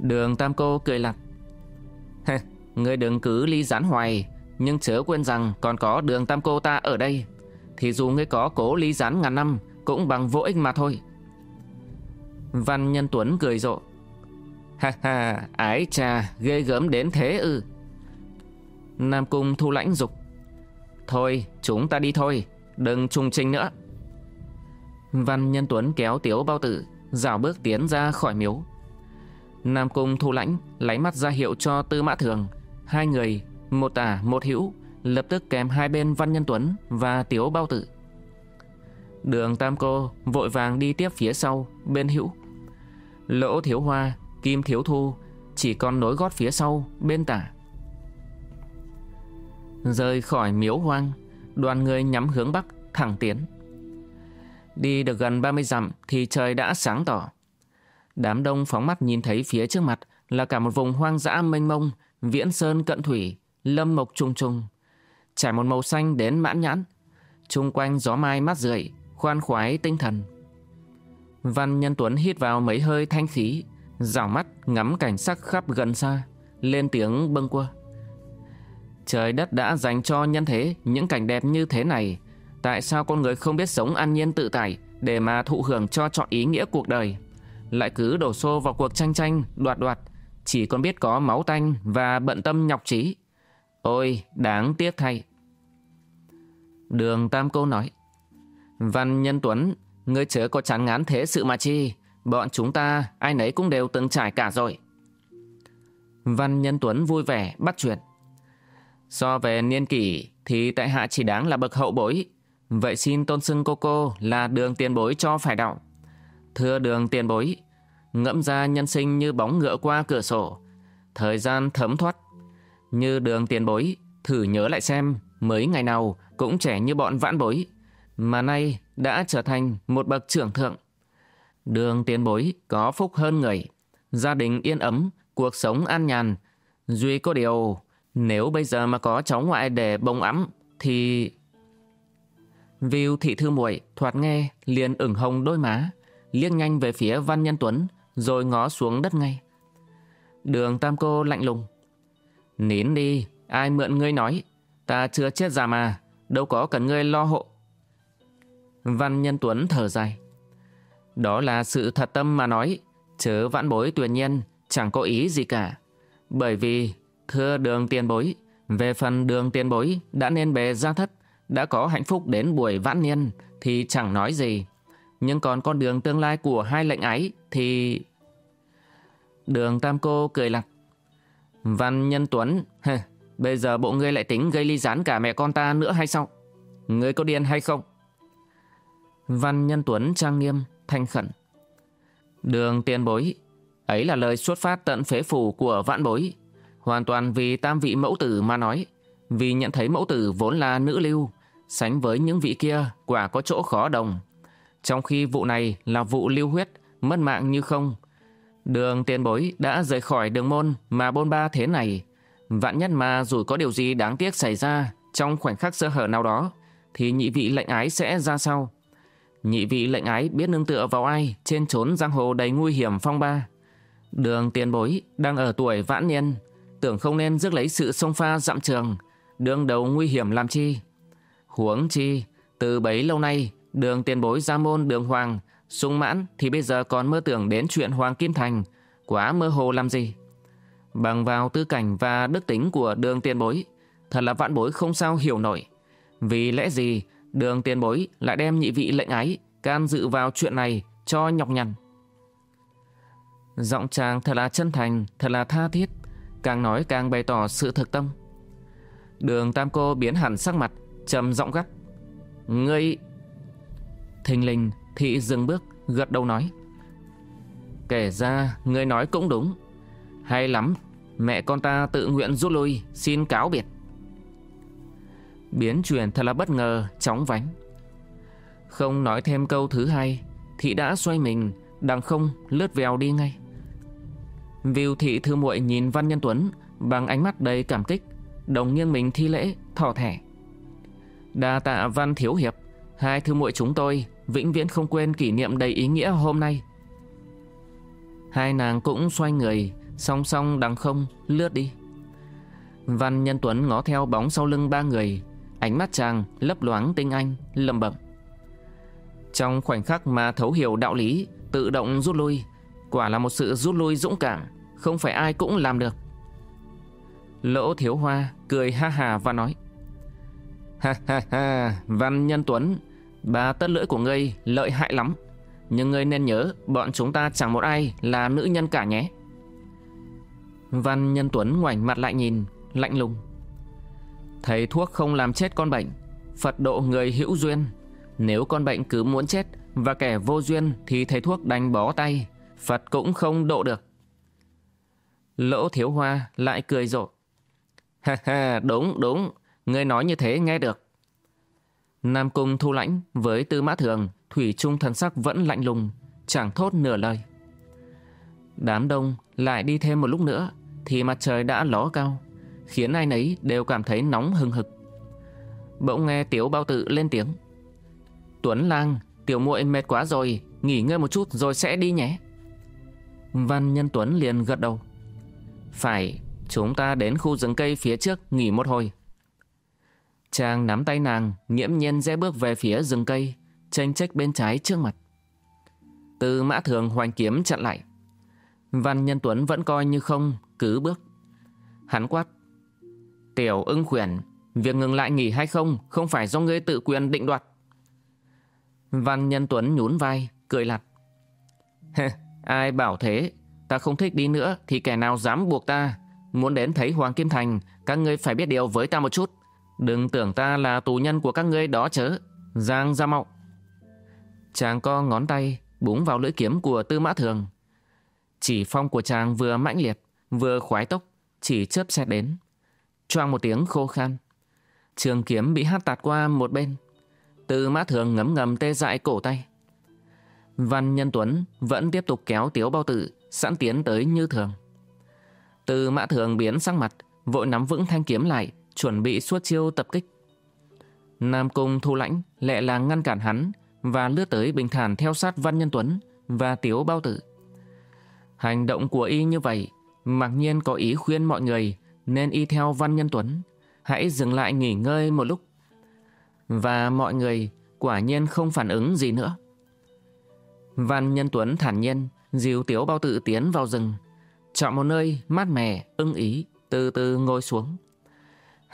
Đường Tam Cô cười lặt. Ngươi đừng cứ ly gián hoài, nhưng chớ quên rằng còn có đường Tam Cô ta ở đây. Thì dù ngươi có cố ly gián ngàn năm, cũng bằng vô ích mà thôi. Văn Nhân Tuấn cười rộ. Ha ha, ái cha, ghê gớm đến thế ư. Nam Cung thu lãnh dục. Thôi, chúng ta đi thôi, đừng trùng trình nữa. Văn Nhân Tuấn kéo tiếu bao tử, dạo bước tiến ra khỏi miếu. Nam Cung thu lãnh lấy mắt ra hiệu cho Tư Mã Thường. Hai người, một tả một hữu, lập tức kèm hai bên Văn Nhân Tuấn và Tiếu Bao Tử. Đường Tam Cô vội vàng đi tiếp phía sau, bên hữu. Lỗ Thiếu Hoa, Kim Thiếu Thu chỉ còn nối gót phía sau, bên tả. Rời khỏi miếu hoang, đoàn người nhắm hướng bắc, thẳng tiến. Đi được gần 30 dặm thì trời đã sáng tỏ. Đám đông phóng mắt nhìn thấy phía trước mặt là cả một vùng hoang dã mênh mông, viễn sơn cận thủy, lâm mộc trùng trùng. Trải một màu xanh đến mãn nhãn. Trung quanh gió mai mát rượi, khoan khoái tinh thần. Văn Nhân Tuấn hít vào mấy hơi thanh khí, rảo mắt ngắm cảnh sắc khắp gần xa, lên tiếng bâng quơ. Trời đất đã dành cho nhân thế những cảnh đẹp như thế này, tại sao con người không biết sống an nhiên tự tại để mà thụ hưởng cho chọn ý nghĩa cuộc đời, lại cứ đổ xô vào cuộc tranh tranh, đoạt đoạt, chỉ còn biết có máu tanh và bận tâm nhọc trí. Ôi, đáng tiếc thay. Đường Tam Cô nói, Văn Nhân Tuấn, ngươi chớ có chán ngán thế sự mà chi, bọn chúng ta ai nấy cũng đều từng trải cả rồi. Văn Nhân Tuấn vui vẻ bắt chuyện. So về niên kỷ thì tại hạ chỉ đáng là bậc hậu bối, vậy xin tôn xưng cô cô là đường tiền bối cho phải đạo. Thưa đường tiền bối, ngẫm ra nhân sinh như bóng ngựa qua cửa sổ, thời gian thấm thoát. Như đường tiền bối, thử nhớ lại xem, mấy ngày nào cũng trẻ như bọn vãn bối, mà nay đã trở thành một bậc trưởng thượng. Đường tiền bối có phúc hơn người, gia đình yên ấm, cuộc sống an nhàn. Duy có điều, nếu bây giờ mà có cháu ngoại để bông ấm, thì... Viu thị thư muội thoạt nghe liền ửng hồng đôi má, liếc nhanh về phía Văn Nhân Tuấn, rồi ngó xuống đất ngay. Đường Tam Cô lạnh lùng. Nín đi, ai mượn ngươi nói, ta chưa chết già mà, đâu có cần ngươi lo hộ. Văn Nhân Tuấn thở dài. Đó là sự thật tâm mà nói, chớ vãn bối tuyệt nhiên, chẳng có ý gì cả. Bởi vì, thưa đường tiền bối, về phần đường tiền bối đã nên bề gia thất, đã có hạnh phúc đến buổi vãn niên, thì chẳng nói gì. Nhưng còn con đường tương lai của hai lệnh ấy thì... Đường Tam Cô cười lặt. Văn Nhân Tuấn, hề, bây giờ bộ ngươi lại tính gây ly gián cả mẹ con ta nữa hay sao? Ngươi có điên hay không? Văn Nhân Tuấn trang nghiêm, thanh khẩn. Đường tiền bối, ấy là lời xuất phát tận phế phủ của vạn bối. Hoàn toàn vì tam vị mẫu tử mà nói. Vì nhận thấy mẫu tử vốn là nữ lưu, sánh với những vị kia quả có chỗ khó đồng. Trong khi vụ này là vụ lưu huyết, mất mạng như không. Đường tiền bối đã rời khỏi đường môn mà bôn ba thế này. Vạn nhất mà dù có điều gì đáng tiếc xảy ra trong khoảnh khắc sơ hở nào đó, thì nhị vị lệnh ái sẽ ra sao? Nhị vị lệnh ái biết nương tựa vào ai trên trốn giang hồ đầy nguy hiểm phong ba. Đường tiền bối đang ở tuổi vãn niên, tưởng không nên rước lấy sự sông pha dặm trường, đương đầu nguy hiểm làm chi. Huống chi, từ bấy lâu nay, đường tiền bối gia môn đường hoàng, sung mãn thì bây giờ còn mơ tưởng đến chuyện Hoàng Kim Thành, quá mơ hồ làm gì. Bằng vào tư cảnh và đức tính của đường tiền bối, thật là vạn bối không sao hiểu nổi. Vì lẽ gì đường tiền bối lại đem nhị vị lệnh ái can dự vào chuyện này cho nhọc nhằn. Giọng chàng thật là chân thành, thật là tha thiết, càng nói càng bày tỏ sự thực tâm. Đường Tam Cô biến hẳn sắc mặt, trầm giọng gắt. Ngươi... Thình lình thị dừng bước, gật đầu nói. Kể ra, ngươi nói cũng đúng. Hay lắm, mẹ con ta tự nguyện rút lui, xin cáo biệt. Biến chuyển thật là bất ngờ, chóng vánh. Không nói thêm câu thứ hai, thị đã xoay mình, đằng không lướt vèo đi ngay. Viu thị thư muội nhìn Văn Nhân Tuấn bằng ánh mắt đầy cảm kích, đồng nghiêng mình thi lễ, thỏ thẻ. Đa tạ Văn Thiếu Hiệp, hai thư muội chúng tôi vĩnh viễn không quên kỷ niệm đầy ý nghĩa hôm nay. Hai nàng cũng xoay người, song song đằng không, lướt đi. Văn Nhân Tuấn ngó theo bóng sau lưng ba người, ánh mắt chàng lấp loáng tinh anh, lầm bẩm. Trong khoảnh khắc mà thấu hiểu đạo lý, tự động rút lui, quả là một sự rút lui dũng cảm, không phải ai cũng làm được. Lỗ Thiếu Hoa cười ha hà và nói Ha ha ha, Văn Nhân Tuấn, bà tất lưỡi của ngươi lợi hại lắm. Nhưng ngươi nên nhớ bọn chúng ta chẳng một ai là nữ nhân cả nhé. Văn Nhân Tuấn ngoảnh mặt lại nhìn, lạnh lùng. Thầy thuốc không làm chết con bệnh, Phật độ người hữu duyên. Nếu con bệnh cứ muốn chết và kẻ vô duyên thì thầy thuốc đánh bó tay, Phật cũng không độ được. Lỗ Thiếu Hoa lại cười rộ. *laughs* Ha ha, đúng, đúng, ngươi nói như thế nghe được. Nam Cung thu lãnh với tư mã thường, Thủy Trung thần sắc vẫn lạnh lùng, chẳng thốt nửa lời. Đám đông lại đi thêm một lúc nữa, thì mặt trời đã ló cao, khiến ai nấy đều cảm thấy nóng hừng hực. Bỗng nghe Tiếu Bao Tự lên tiếng. Tuấn Lang, tiểu muội mệt quá rồi, nghỉ ngơi một chút rồi sẽ đi nhé. Văn Nhân Tuấn liền gật đầu. Phải, chúng ta đến khu rừng cây phía trước nghỉ một hồi. Chàng nắm tay nàng, nghiễm nhiên rẽ bước về phía rừng cây, tranh trách bên trái trước mặt. Từ mã thường hoành kiếm chặn lại. Văn Nhân Tuấn vẫn coi như không, cứ bước. Hắn quát. Tiểu ưng khuyển, việc ngừng lại nghỉ hay không, không phải do ngươi tự quyền định đoạt. Văn Nhân Tuấn nhún vai, cười lặt. Ai bảo thế, ta không thích đi nữa thì kẻ nào dám buộc ta. Muốn đến thấy Hoàng Kim Thành, các ngươi phải biết điều với ta một chút. Đừng tưởng ta là tù nhân của các ngươi đó chớ. Giang ra mạo. Chàng co ngón tay, búng vào lưỡi kiếm của tư mã thường. Chỉ phong của chàng vừa mãnh liệt, vừa khoái tốc, chỉ chớp xét đến. Choang một tiếng khô khan. Trường kiếm bị hát tạt qua một bên. Tư mã thường ngấm ngầm tê dại cổ tay. Văn Nhân Tuấn vẫn tiếp tục kéo tiếu bao tử, sẵn tiến tới như thường. Tư mã thường biến sắc mặt, vội nắm vững thanh kiếm lại, chuẩn bị suốt chiêu tập kích. Nam Cung thu lãnh, lẹ làng ngăn cản hắn và lướt tới bình thản theo sát Văn Nhân Tuấn và tiếu bao tử. Hành động của y như vậy, mặc nhiên có ý khuyên mọi người nên y theo Văn Nhân Tuấn, hãy dừng lại nghỉ ngơi một lúc. Và mọi người quả nhiên không phản ứng gì nữa. Văn Nhân Tuấn thản nhiên, dìu Tiếu Bao tử tiến vào rừng, chọn một nơi mát mẻ, ưng ý, từ từ ngồi xuống.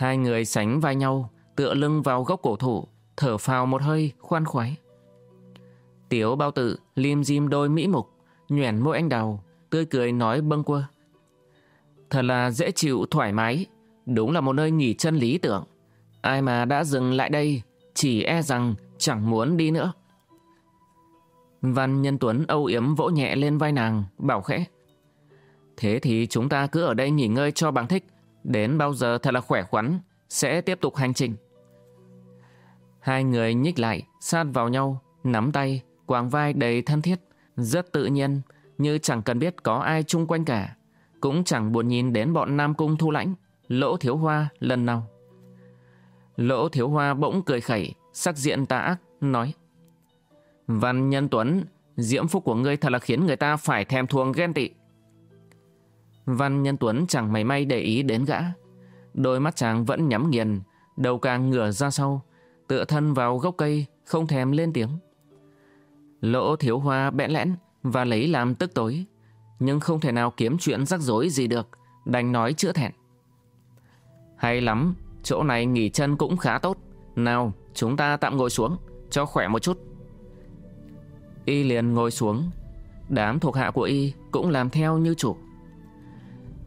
Hai người sánh vai nhau, tựa lưng vào gốc cổ thụ, thở phào một hơi khoan khoái. Tiếu Bao Tự lim dim đôi mỹ mục, nhoẻn môi anh đào, tươi cười nói bâng quơ. Thật là dễ chịu thoải mái, đúng là một nơi nghỉ chân lý tưởng. Ai mà đã dừng lại đây, chỉ e rằng chẳng muốn đi nữa. Văn Nhân Tuấn âu yếm vỗ nhẹ lên vai nàng, bảo khẽ. Thế thì chúng ta cứ ở đây nghỉ ngơi cho bằng thích, đến bao giờ thật là khỏe khoắn, sẽ tiếp tục hành trình. Hai người nhích lại, sát vào nhau, nắm tay, quàng vai đầy thân thiết, rất tự nhiên, như chẳng cần biết có ai chung quanh cả, cũng chẳng buồn nhìn đến bọn Nam Cung thu lãnh, lỗ thiếu hoa lần nào. Lỗ thiếu hoa bỗng cười khẩy, sắc diện tà ác, nói Văn Nhân Tuấn, diễm phúc của ngươi thật là khiến người ta phải thèm thuồng ghen tị. Văn Nhân Tuấn chẳng mảy may để ý đến gã. Đôi mắt chàng vẫn nhắm nghiền, đầu càng ngửa ra sau, tựa thân vào gốc cây, không thèm lên tiếng. Lỗ thiếu hoa bẽn lẽn và lấy làm tức tối, nhưng không thể nào kiếm chuyện rắc rối gì được, đành nói chữa thẹn. Hay lắm, chỗ này nghỉ chân cũng khá tốt. Nào, chúng ta tạm ngồi xuống, cho khỏe một chút. Y liền ngồi xuống, đám thuộc hạ của Y cũng làm theo như chủ.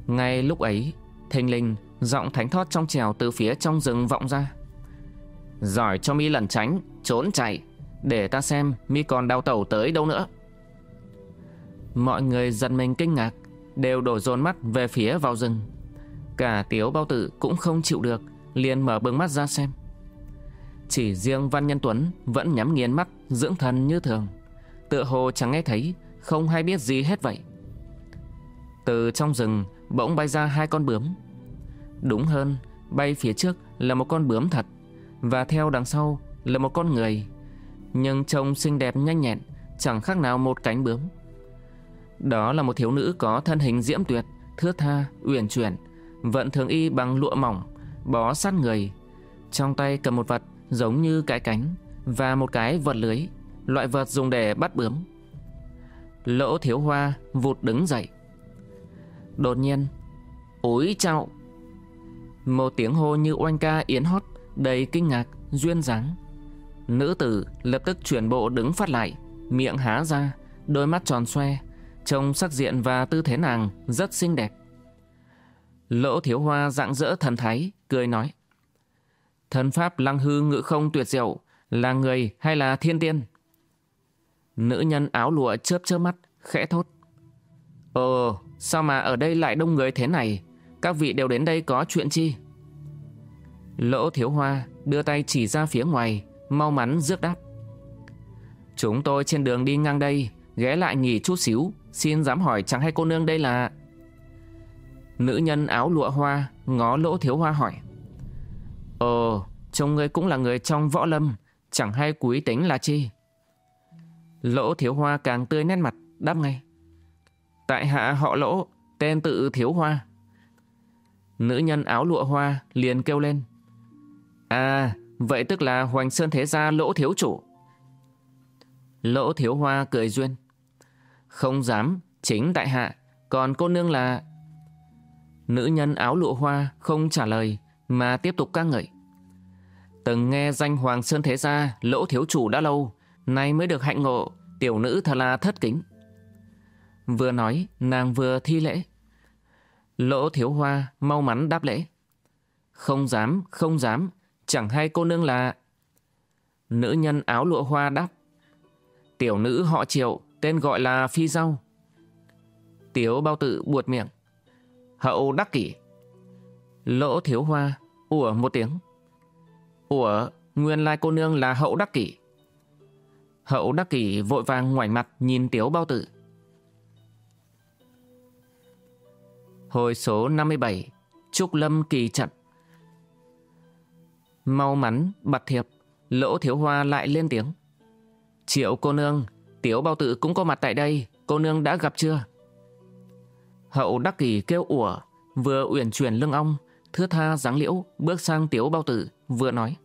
Ngay lúc ấy, thình lình, giọng thánh thót trong trèo từ phía trong rừng vọng ra. Giỏi cho mi lẩn tránh, trốn chạy, để ta xem mi còn đau tẩu tới đâu nữa. Mọi người giật mình kinh ngạc, đều đổ dồn mắt về phía vào rừng. Cả tiếu bao tử cũng không chịu được, liền mở bừng mắt ra xem. Chỉ riêng Văn Nhân Tuấn vẫn nhắm nghiến mắt, dưỡng thần như thường. Tựa hồ chẳng nghe thấy, không hay biết gì hết vậy. Từ trong rừng bỗng bay ra hai con bướm. Đúng hơn, bay phía trước là một con bướm thật, và theo đằng sau là một con người. Nhưng trông xinh đẹp nhanh nhẹn, chẳng khác nào một cánh bướm. Đó là một thiếu nữ có thân hình diễm tuyệt, thướt tha, uyển chuyển, vận thường y bằng lụa mỏng, bó sát người. Trong tay cầm một vật giống như cái cánh và một cái vật lưới, loại vật dùng để bắt bướm. Lỗ thiếu hoa vụt đứng dậy. Đột nhiên, ối chào! Một tiếng hô như oanh ca yến hót, đầy kinh ngạc, duyên dáng. Nữ tử lập tức chuyển bộ đứng phát lại, miệng há ra, đôi mắt tròn xoe, trông sắc diện và tư thế nàng rất xinh đẹp. Lỗ thiếu hoa dạng dỡ thần thái, cười nói. Thần pháp lăng hư ngự không tuyệt diệu, là người hay là thiên tiên? Nữ nhân áo lụa chớp chớp mắt, khẽ thốt. Ồ, sao mà ở đây lại đông người thế này? Các vị đều đến đây có chuyện chi? Lỗ thiếu hoa đưa tay chỉ ra phía ngoài, mau mắn rước đáp. Chúng tôi trên đường đi ngang đây, ghé lại nghỉ chút xíu, xin dám hỏi chẳng hay cô nương đây là... Nữ nhân áo lụa hoa ngó lỗ thiếu hoa hỏi. Ồ, trông ngươi cũng là người trong võ lâm, chẳng hay quý tính là chi? Lỗ thiếu hoa càng tươi nét mặt, đáp ngay. Tại hạ họ lỗ, tên tự thiếu hoa. Nữ nhân áo lụa hoa liền kêu lên. À, vậy tức là Hoành Sơn Thế Gia lỗ thiếu chủ. Lỗ thiếu hoa cười duyên. Không dám, chính tại hạ, còn cô nương là... Nữ nhân áo lụa hoa không trả lời mà tiếp tục ca ngợi. Từng nghe danh Hoàng Sơn Thế Gia lỗ thiếu chủ đã lâu, nay mới được hạnh ngộ, tiểu nữ thật là thất kính. Vừa nói, nàng vừa thi lễ. Lỗ thiếu hoa mau mắn đáp lễ. Không dám, không dám, chẳng hay cô nương là... Nữ nhân áo lụa hoa đáp. Tiểu nữ họ triệu, tên gọi là Phi Rau. Tiếu bao tự buột miệng. Hậu đắc kỷ. Lỗ thiếu hoa, ủa một tiếng. Ủa, nguyên lai cô nương là hậu đắc kỷ. Hậu đắc kỷ vội vàng ngoảnh mặt nhìn tiếu bao tử. Hồi số 57 Trúc Lâm kỳ trận. Mau mắn, bật thiệp Lỗ thiếu hoa lại lên tiếng. Triệu cô nương tiểu bao tử cũng có mặt tại đây Cô nương đã gặp chưa? Hậu đắc kỳ kêu ủa Vừa uyển chuyển lưng ong Thưa tha dáng liễu Bước sang tiểu bao tử Vừa nói.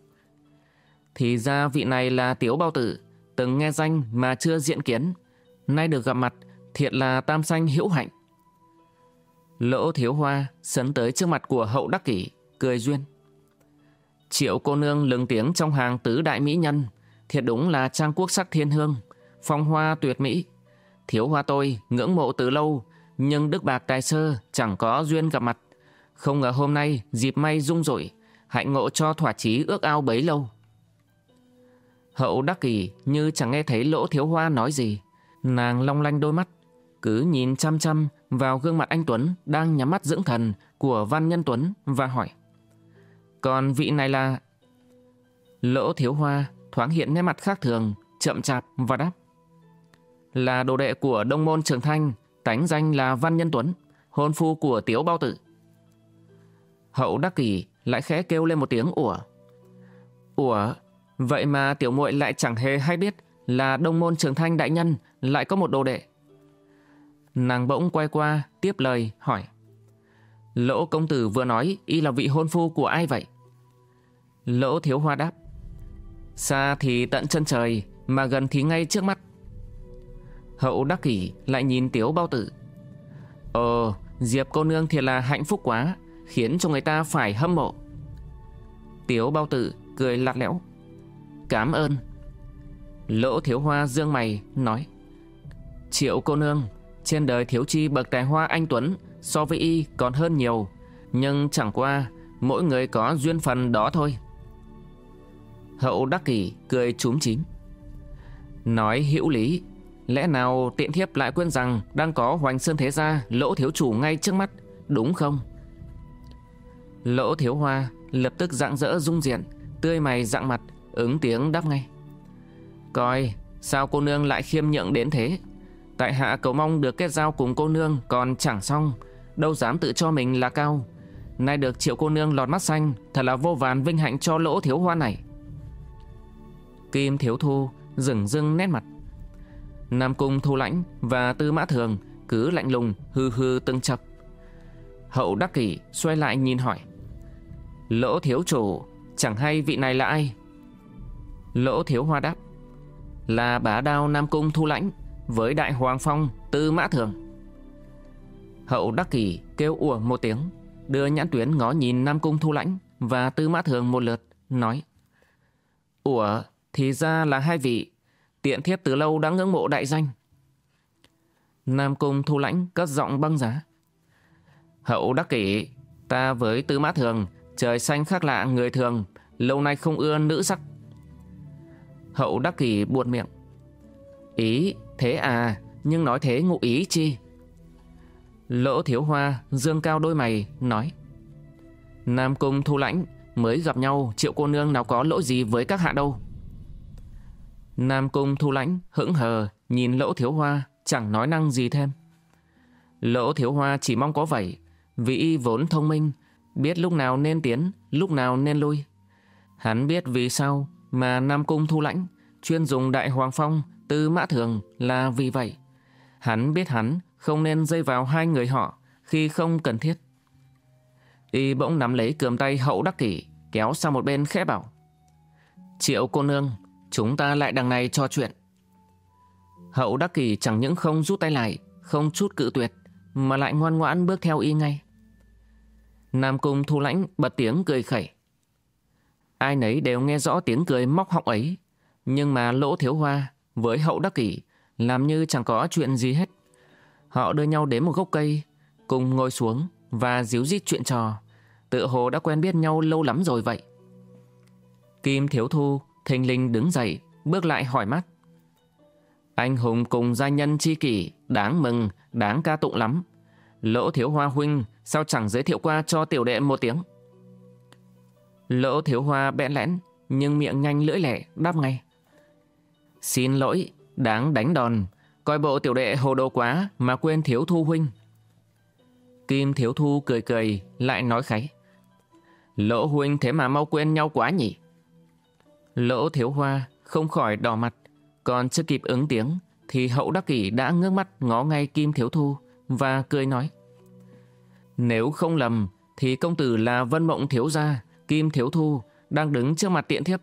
Thì ra vị này là tiểu bao tử Từng nghe danh mà chưa diện kiến. Nay được gặp mặt thiệt là tam sanh hữu hạnh. Lỗ thiếu hoa sấn tới trước mặt của hậu đắc kỷ, cười duyên. Triệu cô nương lừng tiếng trong hàng tứ đại mỹ nhân, thiệt đúng là trang quốc sắc thiên hương, phong hoa tuyệt mỹ. Thiếu hoa tôi ngưỡng mộ từ lâu, nhưng đức bạc tài sơ chẳng có duyên gặp mặt. Không ngờ hôm nay dịp may rung rội, hạnh ngộ cho thỏa chí ước ao bấy lâu. Hậu đắc kỷ như chẳng nghe thấy lỗ thiếu hoa nói gì, nàng long lanh đôi mắt, cứ nhìn chăm chăm vào gương mặt anh Tuấn đang nhắm mắt dưỡng thần của Văn Nhân Tuấn và hỏi. Còn vị này là... Lỗ thiếu hoa thoáng hiện nét mặt khác thường, chậm chạp và đáp. là đồ đệ của Đông Môn Trường Thanh, tánh danh là Văn Nhân Tuấn, hôn phu của Tiếu Bao Tử. Hậu Đắc Kỳ lại khẽ kêu lên một tiếng ủa. Ủa, vậy mà tiểu muội lại chẳng hề hay biết là Đông Môn Trường Thanh đại nhân lại có một đồ đệ. Nàng bỗng quay qua, tiếp lời, hỏi. Lỗ công tử vừa nói y là vị hôn phu của ai vậy? Lỗ thiếu hoa đáp. Xa thì tận chân trời, mà gần thì ngay trước mắt. Hậu đắc kỷ lại nhìn tiếu bao tử. Ồ, Diệp cô nương thiệt là hạnh phúc quá, khiến cho người ta phải hâm mộ. Tiếu bao tử cười lạt lẽo. Cảm ơn. Lỗ thiếu hoa dương mày, nói. Triệu cô nương, trên đời thiếu chi bậc tài hoa anh Tuấn so với y còn hơn nhiều, nhưng chẳng qua mỗi người có duyên phần đó thôi. Hậu đắc kỷ cười trúng chín Nói hữu lý, lẽ nào tiện thiếp lại quên rằng đang có hoành sơn thế gia lỗ thiếu chủ ngay trước mắt, đúng không? Lỗ thiếu hoa lập tức dạng dỡ rung diện, tươi mày dạng mặt, ứng tiếng đáp ngay. Coi, sao cô nương lại khiêm nhượng đến thế? Tại hạ cầu mong được kết giao cùng cô nương còn chẳng xong, đâu dám tự cho mình là cao. Nay được triệu cô nương lọt mắt xanh, thật là vô vàn vinh hạnh cho lỗ thiếu hoa này. Kim thiếu thu dừng dưng nét mặt. Nam cung thu lãnh và tư mã thường cứ lạnh lùng hư hư từng chập. Hậu đắc kỷ xoay lại nhìn hỏi. Lỗ thiếu chủ, chẳng hay vị này là ai? Lỗ thiếu hoa đáp. Là bá đao Nam cung thu lãnh với đại hoàng phong tư mã thường. Hậu đắc kỷ kêu ủa một tiếng, đưa nhãn tuyến ngó nhìn Nam cung thu lãnh và tư mã thường một lượt, nói. Ủa, thì ra là hai vị, tiện thiếp từ lâu đã ngưỡng mộ đại danh. Nam Cung thu lãnh cất giọng băng giá. Hậu đắc kỷ, ta với tư mã thường, trời xanh khác lạ người thường, lâu nay không ưa nữ sắc. Hậu đắc kỷ buột miệng. Ý, thế à, nhưng nói thế ngụ ý chi? Lỗ thiếu hoa dương cao đôi mày, nói. Nam Cung thu lãnh, mới gặp nhau triệu cô nương nào có lỗi gì với các hạ đâu. Nam Cung thu lãnh hững hờ nhìn lỗ thiếu hoa chẳng nói năng gì thêm. Lỗ thiếu hoa chỉ mong có vậy vì y vốn thông minh biết lúc nào nên tiến lúc nào nên lui. Hắn biết vì sao mà Nam Cung thu lãnh chuyên dùng đại hoàng phong tư mã thường là vì vậy. Hắn biết hắn không nên dây vào hai người họ khi không cần thiết. Y bỗng nắm lấy cườm tay hậu đắc kỷ kéo sang một bên khẽ bảo. Triệu cô nương Chúng ta lại đằng này cho chuyện. Hậu Đắc kỷ chẳng những không rút tay lại, không chút cự tuyệt, mà lại ngoan ngoãn bước theo y ngay. Nam Cung Thu Lãnh bật tiếng cười khẩy. Ai nấy đều nghe rõ tiếng cười móc họng ấy, nhưng mà Lỗ Thiếu Hoa với Hậu Đắc Kỷ làm như chẳng có chuyện gì hết. Họ đưa nhau đến một gốc cây, cùng ngồi xuống và díu dít chuyện trò, tự hồ đã quen biết nhau lâu lắm rồi vậy. Kim Thiếu Thu Thình Linh đứng dậy, bước lại hỏi mắt. Anh hùng cùng gia nhân chi kỷ, đáng mừng, đáng ca tụng lắm. Lỗ Thiếu Hoa huynh, sao chẳng giới thiệu qua cho tiểu đệ một tiếng? Lỗ Thiếu Hoa bẽn lẽn, nhưng miệng nhanh lưỡi lẻ, đáp ngay. Xin lỗi, đáng đánh đòn, coi bộ tiểu đệ hồ đồ quá mà quên Thiếu Thu huynh. Kim Thiếu Thu cười cười, lại nói kháy. Lỗ huynh thế mà mau quên nhau quá nhỉ? Lỗ thiếu hoa không khỏi đỏ mặt, còn chưa kịp ứng tiếng thì hậu đắc kỷ đã ngước mắt ngó ngay Kim Thiếu Thu và cười nói. Nếu không lầm thì công tử là Vân Mộng Thiếu Gia, Kim Thiếu Thu đang đứng trước mặt tiện thiếp.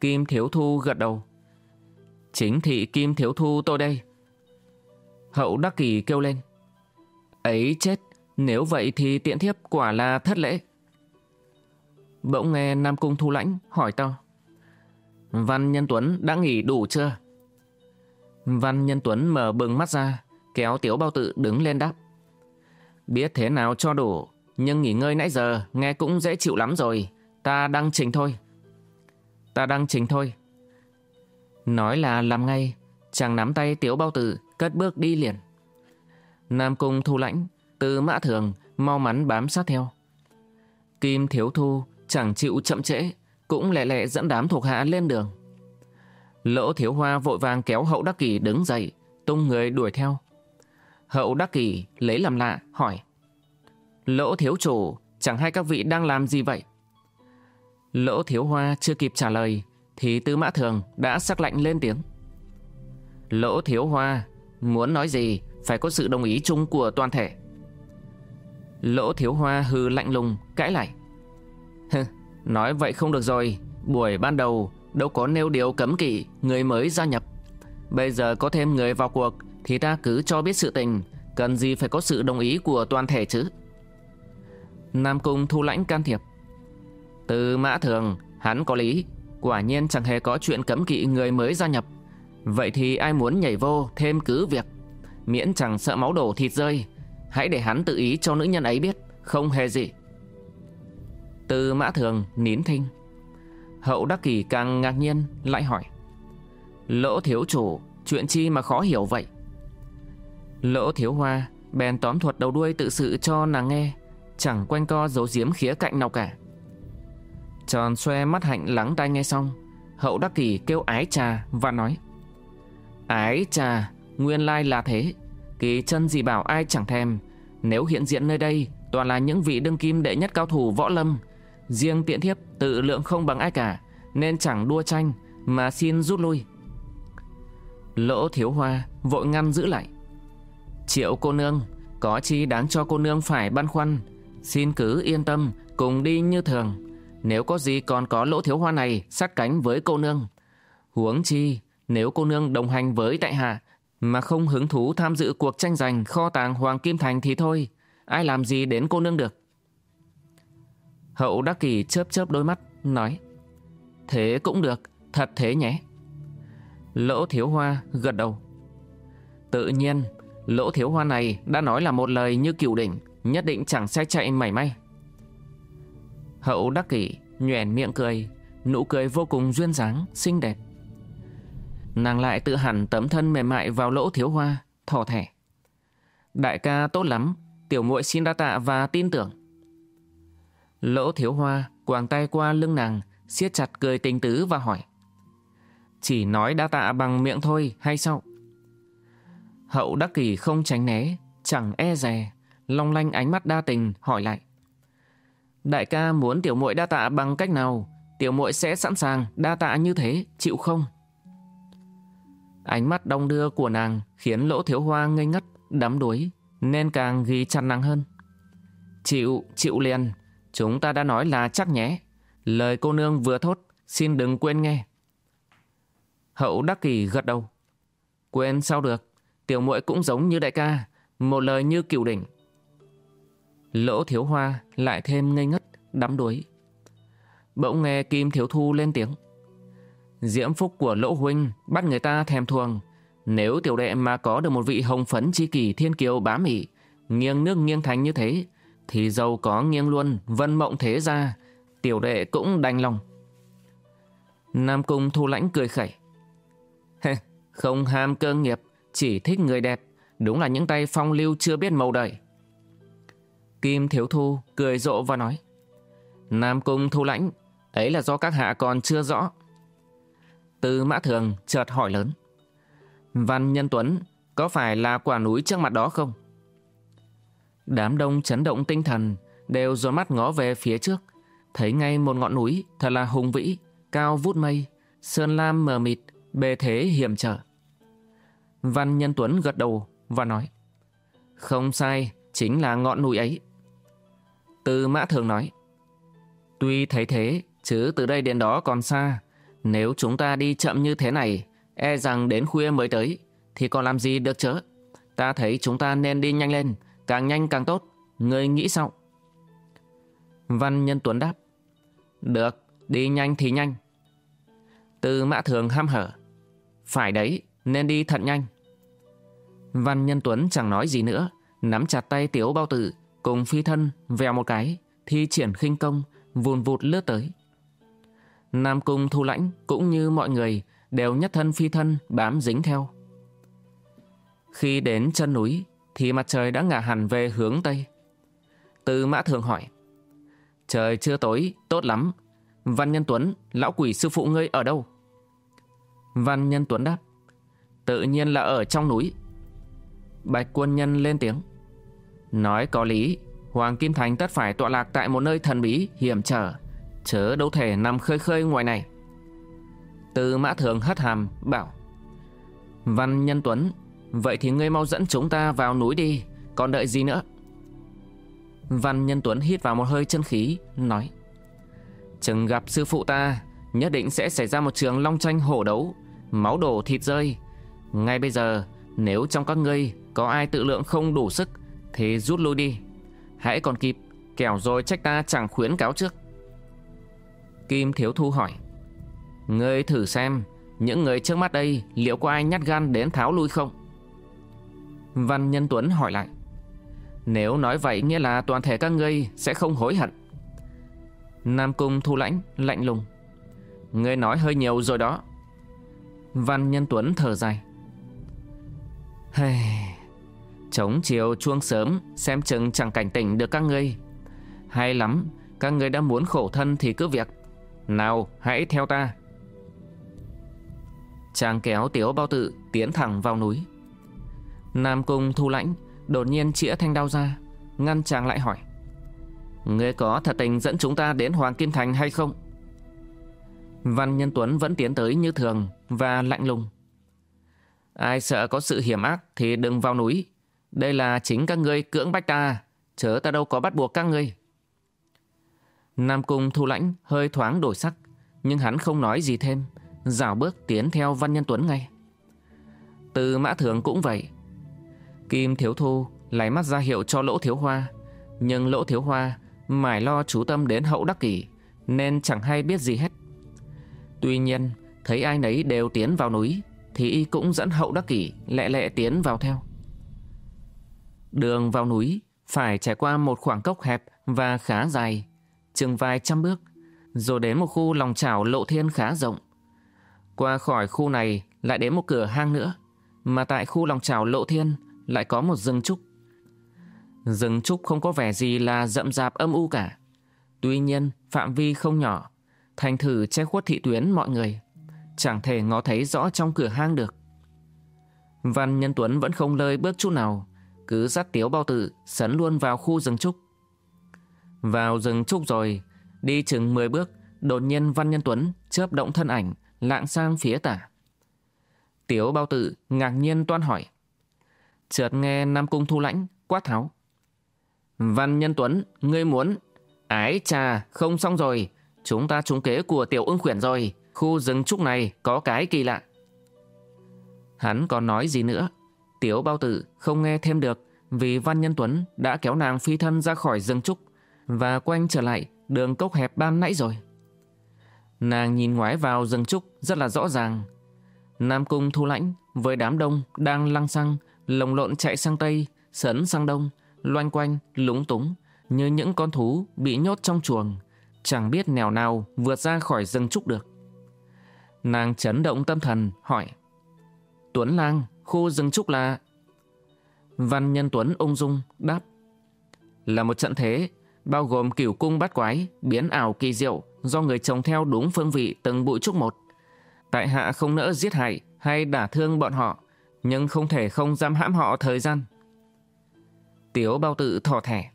Kim Thiếu Thu gật đầu. Chính thị Kim Thiếu Thu tôi đây. Hậu đắc Kỳ kêu lên. Ấy chết, nếu vậy thì tiện thiếp quả là thất lễ. Bỗng nghe Nam Cung Thu Lãnh hỏi to. Văn Nhân Tuấn đã nghỉ đủ chưa? Văn Nhân Tuấn mở bừng mắt ra, kéo Tiếu Bao Tự đứng lên đáp. Biết thế nào cho đủ, nhưng nghỉ ngơi nãy giờ nghe cũng dễ chịu lắm rồi. Ta đang trình thôi. Ta đang chỉnh thôi. Nói là làm ngay, chàng nắm tay Tiếu Bao tử, cất bước đi liền. Nam Cung Thu Lãnh, từ mã thường, mau mắn bám sát theo. Kim Thiếu Thu chẳng chịu chậm trễ, cũng lẹ lẹ dẫn đám thuộc hạ lên đường. Lỗ thiếu hoa vội vàng kéo hậu đắc kỷ đứng dậy, tung người đuổi theo. Hậu đắc kỷ lấy làm lạ, hỏi. Lỗ thiếu chủ, chẳng hay các vị đang làm gì vậy? Lỗ thiếu hoa chưa kịp trả lời, thì tư mã thường đã sắc lạnh lên tiếng. Lỗ thiếu hoa, muốn nói gì phải có sự đồng ý chung của toàn thể. Lỗ thiếu hoa hư lạnh lùng, cãi lại. *laughs* nói vậy không được rồi, buổi ban đầu đâu có nêu điều cấm kỵ người mới gia nhập. Bây giờ có thêm người vào cuộc thì ta cứ cho biết sự tình, cần gì phải có sự đồng ý của toàn thể chứ. Nam Cung thu lãnh can thiệp. Từ mã thường, hắn có lý, quả nhiên chẳng hề có chuyện cấm kỵ người mới gia nhập. Vậy thì ai muốn nhảy vô thêm cứ việc, miễn chẳng sợ máu đổ thịt rơi, hãy để hắn tự ý cho nữ nhân ấy biết, không hề gì. Từ mã thường nín thinh. Hậu Đắc Kỳ càng ngạc nhiên lại hỏi. Lỗ thiếu chủ Chuyện chi mà khó hiểu vậy? Lỗ thiếu hoa Bèn tóm thuật đầu đuôi tự sự cho nàng nghe. Chẳng quanh co giấu giếm khía cạnh nào cả. Tròn xoe mắt hạnh lắng tai nghe xong. Hậu Đắc Kỳ kêu ái trà và nói, Ái trà, Nguyên lai là thế. Kỳ chân gì bảo ai chẳng thèm. Nếu hiện diện nơi đây, Toàn là những vị đương kim đệ nhất cao thủ võ lâm. Riêng tiện thiếp tự lượng không bằng ai cả, Nên chẳng đua tranh Mà xin rút lui. Lỗ thiếu hoa vội ngăn giữ lại, Triệu cô nương, Có chi đáng cho cô nương phải băn khoăn. Xin cứ yên tâm, Cùng đi như thường. Nếu có gì còn có lỗ thiếu hoa này Sát cánh với cô nương Huống chi nếu cô nương đồng hành với tại hạ Mà không hứng thú tham dự cuộc tranh giành Kho tàng Hoàng Kim Thành thì thôi Ai làm gì đến cô nương được Hậu Đắc Kỳ chớp chớp đôi mắt, nói Thế cũng được, thật thế nhé. Lỗ Thiếu Hoa gật đầu. Tự nhiên, Lỗ Thiếu Hoa này đã nói là một lời như cửu đỉnh, nhất định chẳng sai chạy mảy may. Hậu Đắc Kỷ nhoẻn miệng cười, nụ cười vô cùng duyên dáng, xinh đẹp. Nàng lại tự hẳn tấm thân mềm mại vào lỗ thiếu hoa, thỏ thẻ. Đại ca tốt lắm, tiểu muội xin đa tạ và tin tưởng. Lỗ thiếu hoa quàng tay qua lưng nàng, siết chặt cười tình tứ và hỏi. Chỉ nói đã tạ bằng miệng thôi hay sao? Hậu đắc kỷ không tránh né, chẳng e rè, long lanh ánh mắt đa tình hỏi lại. Đại ca muốn tiểu muội đa tạ bằng cách nào? Tiểu muội sẽ sẵn sàng đa tạ như thế, chịu không? Ánh mắt đông đưa của nàng khiến lỗ thiếu hoa ngây ngất, đắm đuối, nên càng ghi chặt nàng hơn. Chịu, chịu liền, Chúng ta đã nói là chắc nhé. Lời cô nương vừa thốt, xin đừng quên nghe. Hậu Đắc Kỳ gật đầu. Quên sao được, tiểu muội cũng giống như đại ca, một lời như cửu đỉnh. Lỗ thiếu hoa lại thêm ngây ngất, đắm đuối. Bỗng nghe Kim Thiếu Thu lên tiếng. Diễm phúc của lỗ huynh bắt người ta thèm thuồng. Nếu tiểu đệ mà có được một vị hồng phấn chi kỷ thiên kiều bá mị, nghiêng nước nghiêng thành như thế, thì giàu có nghiêng luôn vân mộng thế ra, tiểu đệ cũng đành lòng. Nam Cung thu lãnh cười khẩy. Không ham cơ nghiệp, chỉ thích người đẹp, đúng là những tay phong lưu chưa biết màu đời. Kim Thiếu Thu cười rộ và nói. Nam Cung thu lãnh, ấy là do các hạ còn chưa rõ. Từ mã thường chợt hỏi lớn. Văn Nhân Tuấn, có phải là quả núi trước mặt đó không? Đám đông chấn động tinh thần, đều dồn mắt ngó về phía trước. Thấy ngay một ngọn núi thật là hùng vĩ, cao vút mây, sơn lam mờ mịt, bề thế hiểm trở. Văn Nhân Tuấn gật đầu và nói Không sai, chính là ngọn núi ấy. Tư Mã Thường nói Tuy thấy thế, chứ từ đây đến đó còn xa. Nếu chúng ta đi chậm như thế này, e rằng đến khuya mới tới, thì còn làm gì được chớ. Ta thấy chúng ta nên đi nhanh lên, Càng nhanh càng tốt, ngươi nghĩ sao? Văn Nhân Tuấn đáp. Được, đi nhanh thì nhanh. Từ mã thường ham hở. Phải đấy, nên đi thật nhanh. Văn Nhân Tuấn chẳng nói gì nữa, nắm chặt tay Tiếu Bao Tử, cùng phi thân, vèo một cái, thi triển khinh công, vùn vụt lướt tới. Nam Cung Thu Lãnh cũng như mọi người đều nhất thân phi thân bám dính theo. Khi đến chân núi, thì mặt trời đã ngả hẳn về hướng Tây. Từ mã thường hỏi. Trời chưa tối, tốt lắm. Văn Nhân Tuấn, lão quỷ sư phụ ngươi ở đâu? Văn Nhân Tuấn đáp. Tự nhiên là ở trong núi. Bạch quân nhân lên tiếng. Nói có lý, Hoàng Kim Thành tất phải tọa lạc tại một nơi thần bí, hiểm trở, chớ đâu thể nằm khơi khơi ngoài này. Từ mã thường hất hàm, bảo. Văn Nhân Tuấn, vậy thì ngươi mau dẫn chúng ta vào núi đi, còn đợi gì nữa? Văn Nhân Tuấn hít vào một hơi chân khí, nói. Chừng gặp sư phụ ta, nhất định sẽ xảy ra một trường long tranh hổ đấu, máu đổ thịt rơi. Ngay bây giờ, nếu trong các ngươi có ai tự lượng không đủ sức, thì rút lui đi. Hãy còn kịp, kẻo rồi trách ta chẳng khuyến cáo trước. Kim Thiếu Thu hỏi. Ngươi thử xem, những người trước mắt đây liệu có ai nhát gan đến tháo lui không? Văn Nhân Tuấn hỏi lại. Nếu nói vậy nghĩa là toàn thể các ngươi sẽ không hối hận. Nam Cung Thu Lãnh lạnh lùng. Ngươi nói hơi nhiều rồi đó. Văn Nhân Tuấn thở dài. Hey, chống chiều chuông sớm xem chừng chẳng cảnh tỉnh được các ngươi. Hay lắm, các ngươi đã muốn khổ thân thì cứ việc. Nào, hãy theo ta. Chàng kéo tiếu bao tự tiến thẳng vào núi. Nam Cung Thu Lãnh đột nhiên chĩa thanh đao ra, ngăn chàng lại hỏi. Ngươi có thật tình dẫn chúng ta đến Hoàng Kim Thành hay không? Văn Nhân Tuấn vẫn tiến tới như thường và lạnh lùng. Ai sợ có sự hiểm ác thì đừng vào núi. Đây là chính các ngươi cưỡng bách ta, chớ ta đâu có bắt buộc các ngươi. Nam Cung Thu Lãnh hơi thoáng đổi sắc, nhưng hắn không nói gì thêm, dạo bước tiến theo Văn Nhân Tuấn ngay. Từ Mã Thường cũng vậy. Kim Thiếu Thu lấy mắt ra hiệu cho Lỗ Thiếu Hoa, nhưng Lỗ Thiếu Hoa mải lo chú tâm đến hậu đắc kỷ, nên chẳng hay biết gì hết. Tuy nhiên, thấy ai nấy đều tiến vào núi, thì y cũng dẫn hậu đắc kỷ lẹ lẹ tiến vào theo. Đường vào núi phải trải qua một khoảng cốc hẹp và khá dài, chừng vài trăm bước, rồi đến một khu lòng chảo lộ thiên khá rộng. Qua khỏi khu này lại đến một cửa hang nữa, mà tại khu lòng chảo lộ thiên lại có một rừng trúc. Rừng trúc không có vẻ gì là rậm rạp âm u cả. Tuy nhiên, phạm vi không nhỏ, thành thử che khuất thị tuyến mọi người. Chẳng thể ngó thấy rõ trong cửa hang được. Văn Nhân Tuấn vẫn không lơi bước chút nào, cứ dắt tiếu bao tử sấn luôn vào khu rừng trúc. Vào rừng trúc rồi, đi chừng 10 bước, đột nhiên Văn Nhân Tuấn chớp động thân ảnh, lạng sang phía tả. Tiếu bao tử ngạc nhiên toan hỏi. Chợt nghe Nam Cung Thu Lãnh quát tháo. Văn Nhân Tuấn, ngươi muốn... Ái trà, không xong rồi. Chúng ta trúng kế của tiểu ưng khuyển rồi. Khu rừng trúc này có cái kỳ lạ. Hắn còn nói gì nữa? Tiểu bao tử không nghe thêm được vì Văn Nhân Tuấn đã kéo nàng phi thân ra khỏi rừng trúc và quanh trở lại đường cốc hẹp ban nãy rồi. Nàng nhìn ngoái vào rừng trúc rất là rõ ràng. Nam Cung Thu Lãnh với đám đông đang lăng xăng, lồng lộn chạy sang Tây, sấn sang Đông, loanh quanh, lúng túng, như những con thú bị nhốt trong chuồng, chẳng biết nẻo nào vượt ra khỏi rừng trúc được. Nàng chấn động tâm thần, hỏi. Tuấn Lang, khu rừng trúc là... Văn Nhân Tuấn ung dung, đáp. Là một trận thế, bao gồm cửu cung bát quái, biến ảo kỳ diệu, do người trồng theo đúng phương vị từng bụi trúc một. Tại hạ không nỡ giết hại hay đả thương bọn họ, nhưng không thể không giam hãm họ thời gian. Tiếu bao tự thỏ thẻ.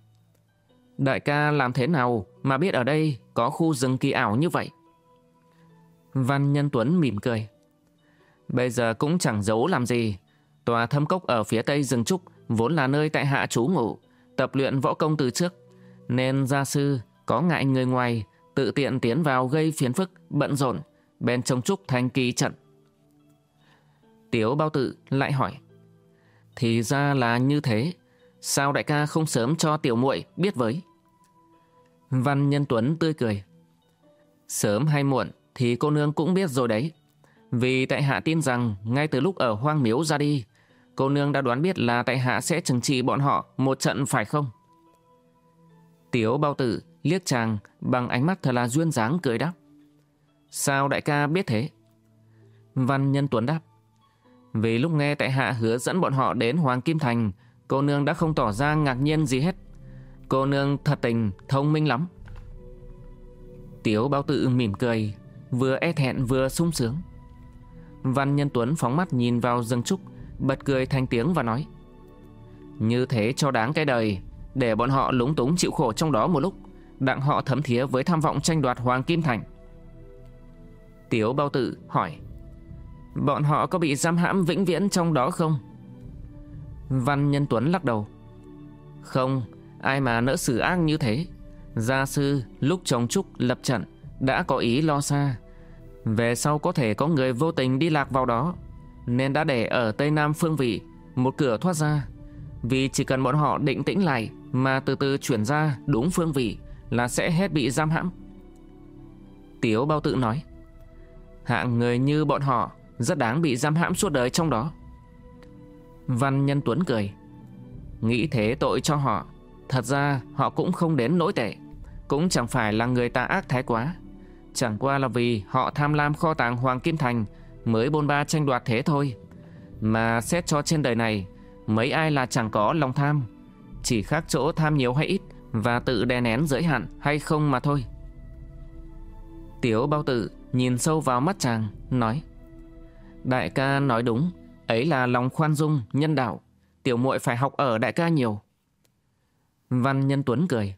Đại ca làm thế nào mà biết ở đây có khu rừng kỳ ảo như vậy? Văn Nhân Tuấn mỉm cười. Bây giờ cũng chẳng giấu làm gì. Tòa thâm cốc ở phía tây rừng trúc vốn là nơi tại hạ trú ngủ, tập luyện võ công từ trước. Nên gia sư có ngại người ngoài tự tiện tiến vào gây phiền phức, bận rộn, bên trong trúc thành kỳ trận. Tiếu bao tự lại hỏi. Thì ra là như thế. Sao đại ca không sớm cho tiểu muội biết với? Văn Nhân Tuấn tươi cười. Sớm hay muộn thì cô nương cũng biết rồi đấy. Vì tại hạ tin rằng ngay từ lúc ở hoang miếu ra đi, cô nương đã đoán biết là tại hạ sẽ trừng trị bọn họ một trận phải không? Tiếu bao tử liếc chàng bằng ánh mắt thật là duyên dáng cười đáp. Sao đại ca biết thế? Văn Nhân Tuấn đáp. Vì lúc nghe tại hạ hứa dẫn bọn họ đến Hoàng Kim Thành, cô nương đã không tỏ ra ngạc nhiên gì hết. Cô nương thật tình, thông minh lắm. Tiếu bao tự mỉm cười, vừa e thẹn vừa sung sướng. Văn Nhân Tuấn phóng mắt nhìn vào Dương Trúc Bật cười thanh tiếng và nói Như thế cho đáng cái đời Để bọn họ lúng túng chịu khổ trong đó một lúc Đặng họ thấm thía với tham vọng tranh đoạt Hoàng Kim Thành. Tiếu bao tự hỏi Bọn họ có bị giam hãm vĩnh viễn trong đó không? Văn Nhân Tuấn lắc đầu Không, ai mà nỡ xử ác như thế. Gia sư lúc chồng Trúc lập trận Đã có ý lo xa. Về sau có thể có người vô tình đi lạc vào đó. Nên đã để ở Tây Nam phương vị, Một cửa thoát ra. Vì chỉ cần bọn họ định tĩnh lại Mà từ từ chuyển ra đúng phương vị Là sẽ hết bị giam hãm. Tiếu bao tự nói, Hạng người như bọn họ Rất đáng bị giam hãm suốt đời trong đó. Văn Nhân Tuấn cười, Nghĩ thế tội cho họ, Thật ra họ cũng không đến nỗi tệ, Cũng chẳng phải là người ta ác thái quá. Chẳng qua là vì họ tham lam kho tàng Hoàng Kim Thành Mới bôn ba tranh đoạt thế thôi. Mà xét cho trên đời này Mấy ai là chẳng có lòng tham. Chỉ khác chỗ tham nhiều hay ít Và tự đè nén giới hạn hay không mà thôi. Tiếu bao tử nhìn sâu vào mắt chàng Nói Đại ca nói đúng Ấy là lòng khoan dung, nhân đạo. Tiểu muội phải học ở đại ca nhiều. Văn Nhân Tuấn cười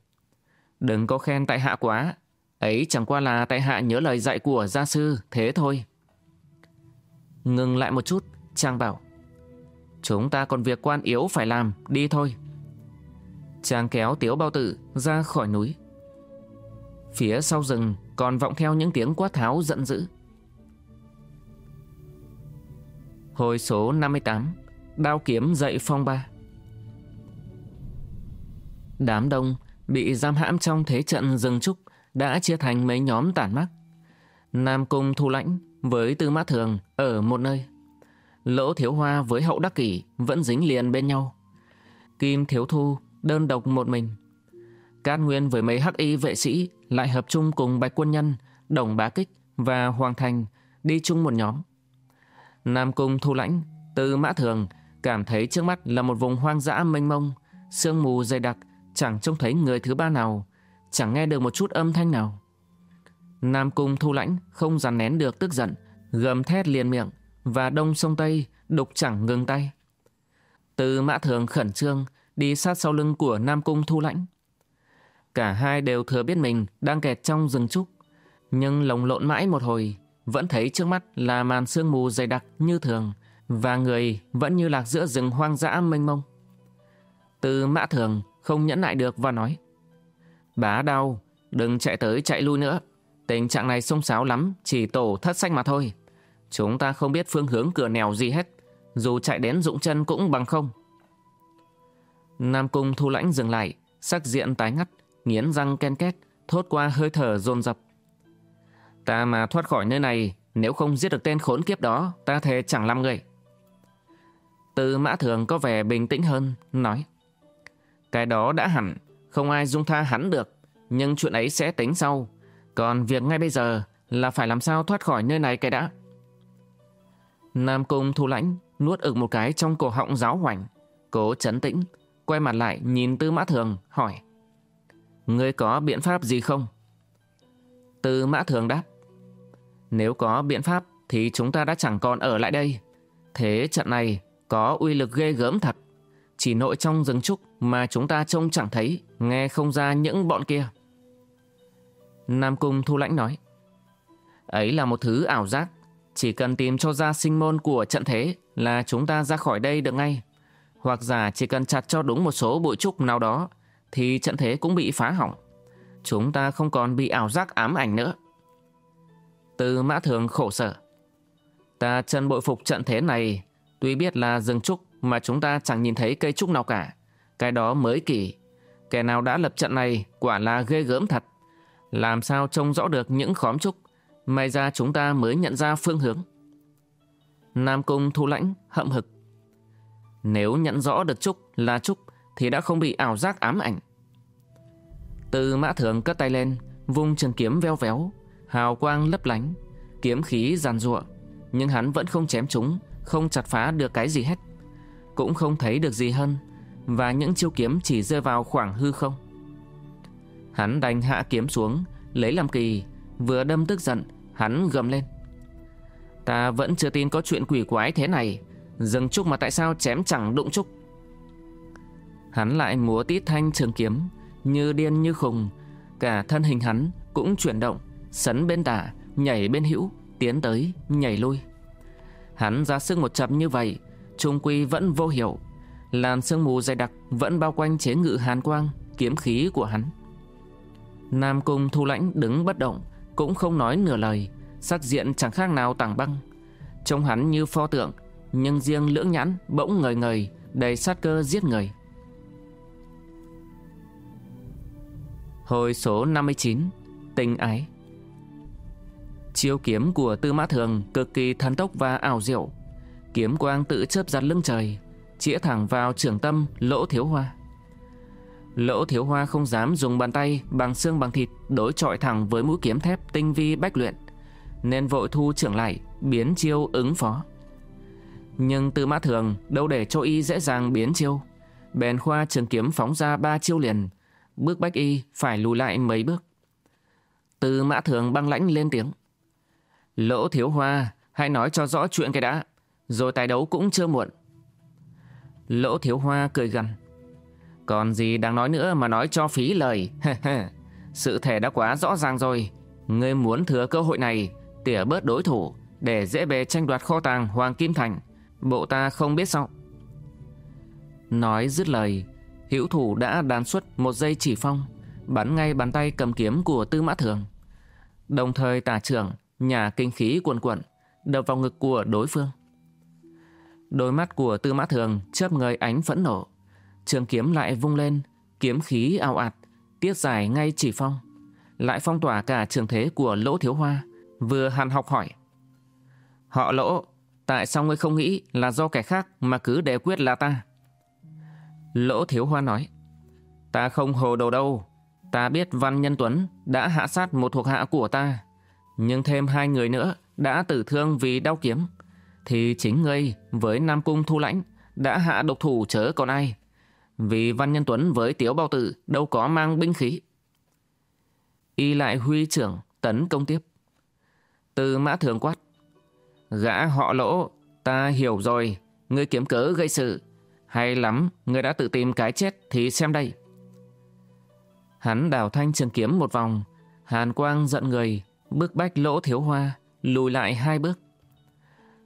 Đừng có khen tại hạ quá. Ấy chẳng qua là tại hạ nhớ lời dạy của gia sư Thế thôi. Ngừng lại một chút, trang bảo. Chúng ta còn việc quan yếu phải làm, Đi thôi. Trang kéo tiếu bao tử ra khỏi núi. Phía sau rừng còn vọng theo những tiếng quát tháo giận dữ. Hồi số 58 Đao kiếm dậy phong ba. Đám đông bị giam hãm trong thế trận rừng trúc đã chia thành mấy nhóm tản mắc. Nam Cung Thu Lãnh với Tư Mã Thường ở một nơi. Lỗ Thiếu Hoa với Hậu Đắc Kỷ vẫn dính liền bên nhau. Kim Thiếu Thu đơn độc một mình. Cát Nguyên với mấy hắc y vệ sĩ lại hợp chung cùng Bạch Quân Nhân, Đồng Bá Kích và Hoàng Thành đi chung một nhóm. Nam Cung Thu Lãnh, Tư Mã Thường cảm thấy trước mắt là một vùng hoang dã mênh mông, sương mù dày đặc, chẳng trông thấy người thứ ba nào, chẳng nghe được một chút âm thanh nào. Nam Cung Thu Lãnh không dằn nén được tức giận, gầm thét liền miệng và đông sông Tây đục chẳng ngừng tay. Từ mã thường khẩn trương đi sát sau lưng của Nam Cung Thu Lãnh. Cả hai đều thừa biết mình đang kẹt trong rừng trúc, nhưng lồng lộn mãi một hồi vẫn thấy trước mắt là màn sương mù dày đặc như thường và người vẫn như lạc giữa rừng hoang dã mênh mông. Từ mã thường không nhẫn nại được và nói Bá đau, đừng chạy tới chạy lui nữa. Tình trạng này xông xáo lắm, chỉ tổ thất sách mà thôi. Chúng ta không biết phương hướng cửa nèo gì hết, dù chạy đến dũng chân cũng bằng không. Nam Cung thu lãnh dừng lại, sắc diện tái ngắt, nghiến răng ken két, thốt qua hơi thở dồn dập. Ta mà thoát khỏi nơi này, nếu không giết được tên khốn kiếp đó, ta thề chẳng làm người. Từ mã thường có vẻ bình tĩnh hơn, nói. Cái đó đã hẳn, không ai dung tha hắn được, nhưng chuyện ấy sẽ tính sau. Còn việc ngay bây giờ là phải làm sao thoát khỏi nơi này cái đã. Nam Cung thu lãnh nuốt ực một cái trong cổ họng giáo hoành, cố chấn tĩnh, quay mặt lại nhìn Tư Mã Thường hỏi. Ngươi có biện pháp gì không? Tư Mã Thường đáp. Nếu có biện pháp thì chúng ta đã chẳng còn ở lại đây. Thế trận này có uy lực ghê gớm thật. Chỉ nội trong rừng trúc mà chúng ta trông chẳng thấy, nghe không ra những bọn kia. Nam Cung Thu Lãnh nói. Ấy là một thứ ảo giác. Chỉ cần tìm cho ra sinh môn của trận thế là chúng ta ra khỏi đây được ngay. Hoặc giả chỉ cần chặt cho đúng một số bụi trúc nào đó, thì trận thế cũng bị phá hỏng. Chúng ta không còn bị ảo giác ám ảnh nữa. Từ mã thường khổ sở. Ta chân bội phục trận thế này, tuy biết là rừng trúc mà chúng ta chẳng nhìn thấy cây trúc nào cả. Cái đó mới kỳ. Kẻ nào đã lập trận này quả là ghê gớm thật. Làm sao trông rõ được những khóm trúc, may ra chúng ta mới nhận ra phương hướng. Nam Cung thu lãnh, hậm hực. Nếu nhận rõ được trúc là trúc thì đã không bị ảo giác ám ảnh. Từ mã thường cất tay lên, vung trường kiếm veo véo, hào quang lấp lánh, kiếm khí giàn ruộng, nhưng hắn vẫn không chém chúng, không chặt phá được cái gì hết cũng không thấy được gì hơn và những chiêu kiếm chỉ rơi vào khoảng hư không. Hắn đành hạ kiếm xuống, lấy làm kỳ, vừa đâm tức giận, hắn gầm lên. Ta vẫn chưa tin có chuyện quỷ quái thế này Dừng trúc mà tại sao chém chẳng đụng trúc? Hắn lại múa tít thanh trường kiếm Như điên như khùng Cả thân hình hắn cũng chuyển động Sấn bên tả, nhảy bên hữu Tiến tới, nhảy lui. Hắn ra sức một chập như vậy Trung quy vẫn vô hiệu Làn sương mù dày đặc Vẫn bao quanh chế ngự hàn quang Kiếm khí của hắn. Nam Cung Thu Lãnh đứng bất động, Cũng không nói nửa lời, Sắc diện chẳng khác nào tảng băng. Trông hắn như pho tượng, Nhưng riêng lưỡng nhãn bỗng ngời ngời, Đầy sát cơ giết người. Hồi số 59 Tình ái. Chiêu kiếm của Tư Mã Thường cực kỳ thần tốc và ảo diệu. Kiếm quang tự chớp giặt lưng trời, Chĩa thẳng vào trưởng tâm lỗ thiếu hoa. Lỗ thiếu hoa không dám dùng bàn tay, bằng xương bằng thịt, đối chọi thẳng với mũi kiếm thép tinh vi bách luyện. Nên vội thu trưởng lại, biến chiêu ứng phó. Nhưng Tư Mã Thường đâu để cho y dễ dàng biến chiêu. Bèn khoa trường kiếm phóng ra ba chiêu liền. Bước bách y phải lùi lại mấy bước. Tư Mã Thường băng lãnh lên tiếng. Lỗ thiếu hoa, Hãy nói cho rõ chuyện cái đã. Rồi tài đấu cũng chưa muộn. Lỗ thiếu hoa cười gằn. Còn gì đang nói nữa mà nói cho phí lời. *laughs* Sự thể đã quá rõ ràng rồi. Ngươi muốn thừa cơ hội này, Tỉa bớt đối thủ, Để dễ bề tranh đoạt kho tàng Hoàng Kim Thành. Bộ ta không biết sao? Nói dứt lời, Hữu thủ đã đàn xuất một dây chỉ phong, Bắn ngay bàn tay cầm kiếm của Tư Mã Thường. Đồng thời tả trưởng, Nhà kinh khí cuồn cuộn, Đập vào ngực của đối phương. Đôi mắt của Tư Mã Thường chớp ngời ánh phẫn nộ. Trường kiếm lại vung lên, kiếm khí ao ạt, tiết dài ngay chỉ phong. Lại phong tỏa cả trường thế của Lỗ Thiếu Hoa, vừa hàn học hỏi. Họ Lỗ, tại sao ngươi không nghĩ là do kẻ khác mà cứ đề quyết là ta? Lỗ Thiếu Hoa nói, ta không hồ đồ đâu. Ta biết Văn Nhân Tuấn đã hạ sát một thuộc hạ của ta, nhưng thêm hai người nữa đã tử thương vì đau kiếm thì chính ngươi với Nam Cung Thu Lãnh đã hạ độc thủ chớ còn ai. Vì Văn Nhân Tuấn với Tiếu Bao Tử đâu có mang binh khí. Y lại huy trưởng tấn công tiếp. Từ mã thường quát. Gã họ lỗ, ta hiểu rồi, ngươi kiếm cớ gây sự. Hay lắm, ngươi đã tự tìm cái chết thì xem đây. Hắn đào thanh trường kiếm một vòng, hàn quang giận người, bước bách lỗ thiếu hoa, lùi lại hai bước.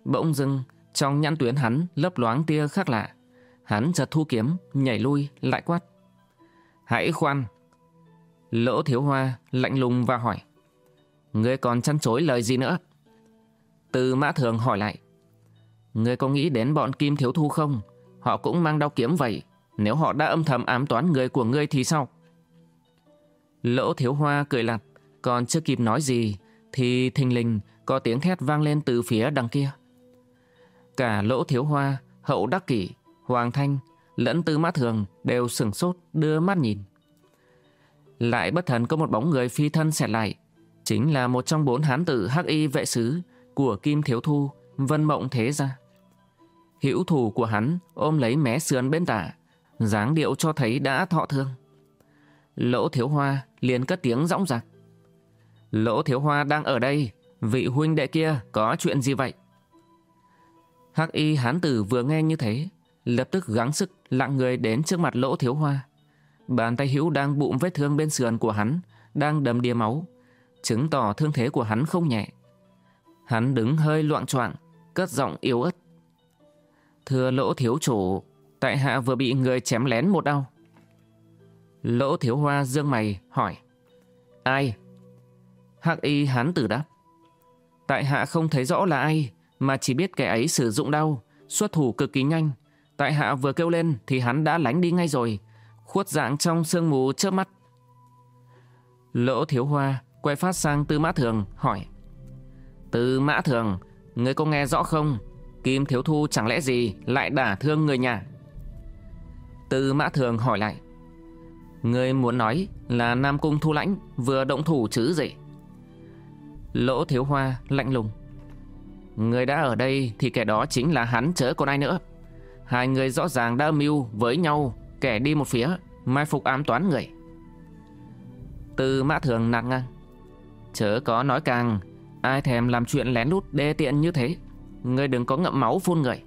Bỗng dưng, trong nhãn tuyến hắn lấp loáng tia khác lạ. Hắn chợt thu kiếm, nhảy lui, lại quát. Hãy khoan. Lỗ thiếu hoa lạnh lùng và hỏi. Ngươi còn chăn chối lời gì nữa? Từ mã thường hỏi lại. Ngươi có nghĩ đến bọn kim thiếu thu không? Họ cũng mang đao kiếm vậy. Nếu họ đã âm thầm ám toán người của ngươi thì sao? Lỗ thiếu hoa cười lặt, còn chưa kịp nói gì, thì thình lình có tiếng thét vang lên từ phía đằng kia. Cả lỗ thiếu hoa, hậu đắc kỷ, hoàng thanh, lẫn tư mã thường đều sửng sốt đưa mắt nhìn. Lại bất thần có một bóng người phi thân xẹt lại. Chính là một trong bốn hán tử hắc y vệ sứ của Kim Thiếu Thu, Vân Mộng Thế Gia. Hữu thủ của hắn ôm lấy mé sườn bên tả, dáng điệu cho thấy đã thọ thương. Lỗ Thiếu Hoa liền cất tiếng rõng rạc. Lỗ Thiếu Hoa đang ở đây, vị huynh đệ kia có chuyện gì vậy? Hắc y hán tử vừa nghe như thế, lập tức gắng sức lặng người đến trước mặt lỗ thiếu hoa. Bàn tay hữu đang bụng vết thương bên sườn của hắn, đang đầm đìa máu, chứng tỏ thương thế của hắn không nhẹ. Hắn đứng hơi loạn choạng, cất giọng yếu ớt. Thưa lỗ thiếu chủ, tại hạ vừa bị người chém lén một đau. Lỗ thiếu hoa dương mày hỏi. Ai? Hắc y hán tử đáp. Tại hạ không thấy rõ là ai, mà chỉ biết kẻ ấy sử dụng đau, xuất thủ cực kỳ nhanh. Tại hạ vừa kêu lên thì hắn đã lánh đi ngay rồi, khuất dạng trong sương mù chớp mắt. Lỗ thiếu hoa quay phát sang Tư Mã Thường hỏi. Tư Mã Thường, ngươi có nghe rõ không? Kim Thiếu Thu chẳng lẽ gì lại đả thương người nhà? Tư Mã Thường hỏi lại. Ngươi muốn nói là Nam Cung Thu Lãnh vừa động thủ chứ gì? Lỗ Thiếu Hoa lạnh lùng. Người đã ở đây thì kẻ đó chính là hắn chớ còn ai nữa Hai người rõ ràng đã mưu với nhau, Kẻ đi một phía, Mai phục ám toán người. Từ mã thường nạt ngang. Chớ có nói càng, Ai thèm làm chuyện lén lút đê tiện như thế. Ngươi đừng có ngậm máu phun người.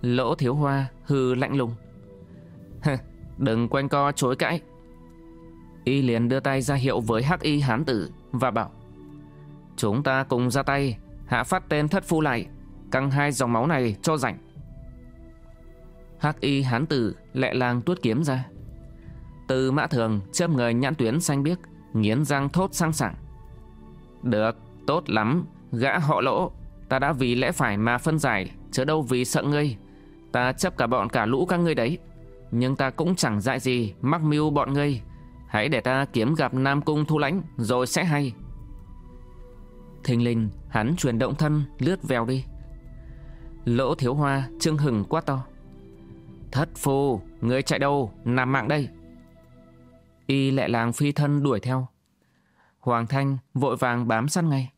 Lỗ thiếu hoa hư lạnh lùng. Đừng quanh co chối cãi. Y liền đưa tay ra hiệu với hắc y hán tử Và bảo, Chúng ta cùng ra tay, Hạ phát tên thất phu lại, Căng hai dòng máu này cho rảnh. Hắc y hán tử lẹ lang tuốt kiếm ra. Từ mã thường châm người nhãn tuyến xanh biếc Nghiến răng thốt sang sảng. Được, tốt lắm Gã họ lỗ. Ta đã vì lẽ phải mà phân giải chứ đâu vì sợ ngươi. Ta chấp cả bọn cả lũ các ngươi đấy. Nhưng ta cũng chẳng dại gì Mắc mưu bọn ngươi. Hãy để ta kiếm gặp Nam Cung Thu Lãnh Rồi sẽ hay. Thình linh hắn chuyển động thân Lướt vèo đi. Lỗ thiếu hoa trưng hừng quá to. Thất phu Ngươi chạy đâu? Nằm mạng đây. Y lẹ làng phi thân đuổi theo. Hoàng Thanh vội vàng bám săn ngay.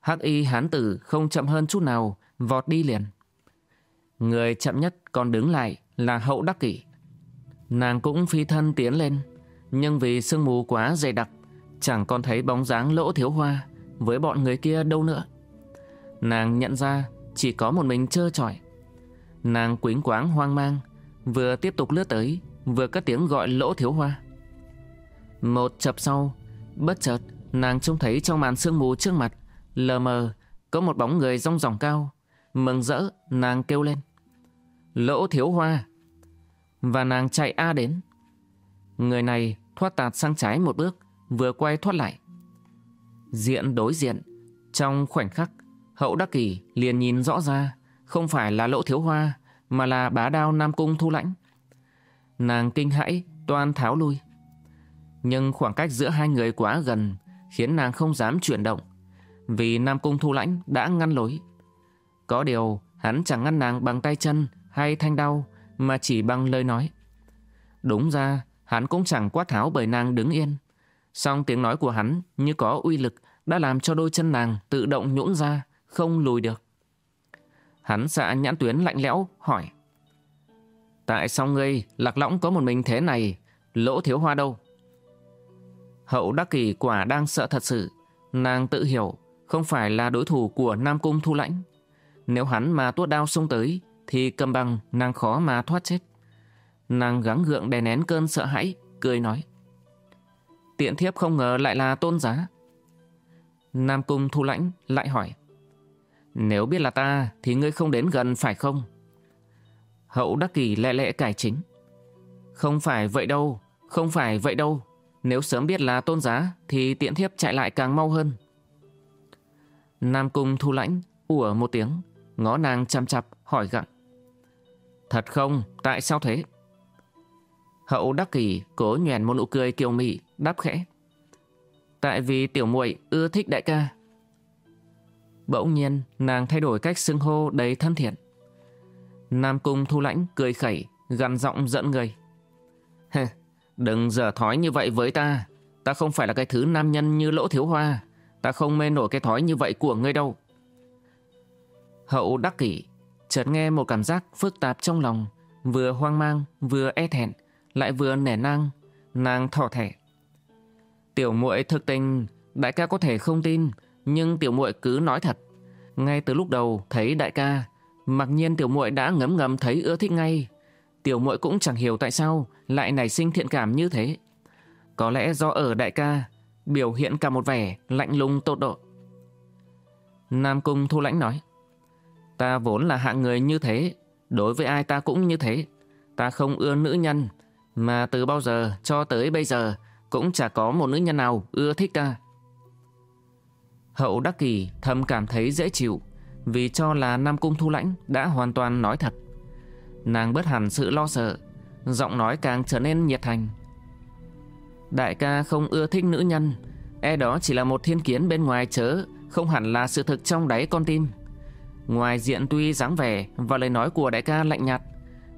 Hắc y hán tử không chậm hơn chút nào, Vọt đi liền. Người chậm nhất còn đứng lại là hậu đắc kỷ. Nàng cũng phi thân tiến lên, Nhưng vì sương mù quá dày đặc, Chẳng còn thấy bóng dáng lỗ thiếu hoa Với bọn người kia đâu nữa. Nàng nhận ra Chỉ có một mình trơ trọi Nàng quính quáng hoang mang, Vừa tiếp tục lướt tới, Vừa cất tiếng gọi lỗ thiếu hoa. Một chập sau, Bất chợt, nàng trông thấy trong màn sương mù trước mặt, Lờ mờ, Có một bóng người rong ròng cao, Mừng rỡ, nàng kêu lên. Lỗ thiếu hoa. Và nàng chạy A đến. Người này thoát tạt sang trái một bước, Vừa quay thoát lại. Diện đối diện, Trong khoảnh khắc, Hậu Đắc Kỳ liền nhìn rõ ra không phải là lỗ thiếu hoa Mà là bá đao Nam Cung thu lãnh Nàng kinh hãi Toan tháo lui Nhưng khoảng cách giữa hai người quá gần Khiến nàng không dám chuyển động Vì Nam Cung thu lãnh đã ngăn lối Có điều hắn chẳng ngăn nàng bằng tay chân hay thanh đau mà chỉ bằng lời nói. Đúng ra, hắn cũng chẳng quát tháo bởi nàng đứng yên. Song tiếng nói của hắn như có uy lực đã làm cho đôi chân nàng tự động nhũn ra, không lùi được. Hắn xạ nhãn tuyến lạnh lẽo, hỏi. Tại sao ngươi lạc lõng có một mình thế này, lỗ thiếu hoa đâu? Hậu Đắc Kỳ quả đang sợ thật sự, nàng tự hiểu không phải là đối thủ của Nam Cung Thu Lãnh. Nếu hắn mà tuốt đao xông tới, thì cầm bằng nàng khó mà thoát chết. Nàng gắng gượng đè nén cơn sợ hãi, cười nói. Tiện thiếp không ngờ lại là tôn giá. Nam Cung Thu Lãnh lại hỏi. Nếu biết là ta thì ngươi không đến gần phải không? Hậu Đắc Kỳ lẹ lẹ cải chính. Không phải vậy đâu, không phải vậy đâu. Nếu sớm biết là tôn giá thì tiện thiếp chạy lại càng mau hơn. Nam Cung Thu Lãnh ủa một tiếng, ngó nàng chăm chặp hỏi gặng. Thật không? Tại sao thế? Hậu đắc kỳ cố nhoèn một nụ cười kiều mị, đáp khẽ. Tại vì tiểu muội ưa thích đại ca. Bỗng nhiên, nàng thay đổi cách xưng hô đầy thân thiện. Nam Cung Thu Lãnh cười khẩy, gằn giọng giận người. *laughs* Đừng dở thói như vậy với ta. Ta không phải là cái thứ nam nhân như lỗ thiếu hoa. Ta không mê nổi cái thói như vậy của ngươi đâu. Hậu đắc kỷ chợt nghe một cảm giác phức tạp trong lòng, vừa hoang mang, vừa e thẹn, lại vừa nể nang, nàng thỏ thẻ. Tiểu muội thực tình, đại ca có thể không tin, nhưng tiểu muội cứ nói thật. Ngay từ lúc đầu thấy đại ca, mặc nhiên tiểu muội đã ngấm ngầm thấy ưa thích ngay. Tiểu muội cũng chẳng hiểu tại sao lại nảy sinh thiện cảm như thế. Có lẽ do ở đại ca, biểu hiện cả một vẻ lạnh lùng tột độ. Nam Cung Thu Lãnh nói. Ta vốn là hạng người như thế, đối với ai ta cũng như thế. Ta không ưa nữ nhân, mà từ bao giờ cho tới bây giờ cũng chả có một nữ nhân nào ưa thích ta. Hậu Đắc Kỳ thầm cảm thấy dễ chịu, vì cho là Nam Cung Thu Lãnh đã hoàn toàn nói thật. Nàng bớt hẳn sự lo sợ, giọng nói càng trở nên nhiệt thành. Đại ca không ưa thích nữ nhân, e đó chỉ là một thiên kiến bên ngoài chớ, không hẳn là sự thực trong đáy con tim. Ngoài diện tuy dáng vẻ và lời nói của đại ca lạnh nhạt,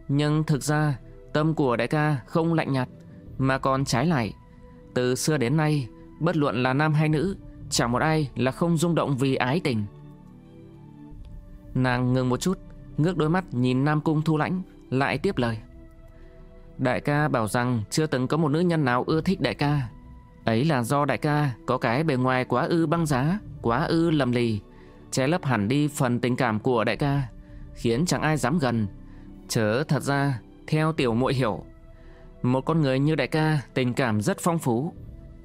nhưng thực ra tâm của đại ca không lạnh nhạt, mà còn trái lại. Từ xưa đến nay, bất luận là nam hay nữ, chẳng một ai là không rung động vì ái tình. Nàng ngừng một chút, ngước đôi mắt nhìn Nam Cung Thu Lãnh, lại tiếp lời. Đại ca bảo rằng chưa từng có một nữ nhân nào ưa thích đại ca. Ấy là do đại ca có cái bề ngoài quá ư băng giá, quá ư lầm lì, che lấp hẳn đi phần tình cảm của đại ca, khiến chẳng ai dám gần. Chớ thật ra, theo tiểu muội hiểu, một con người như đại ca tình cảm rất phong phú,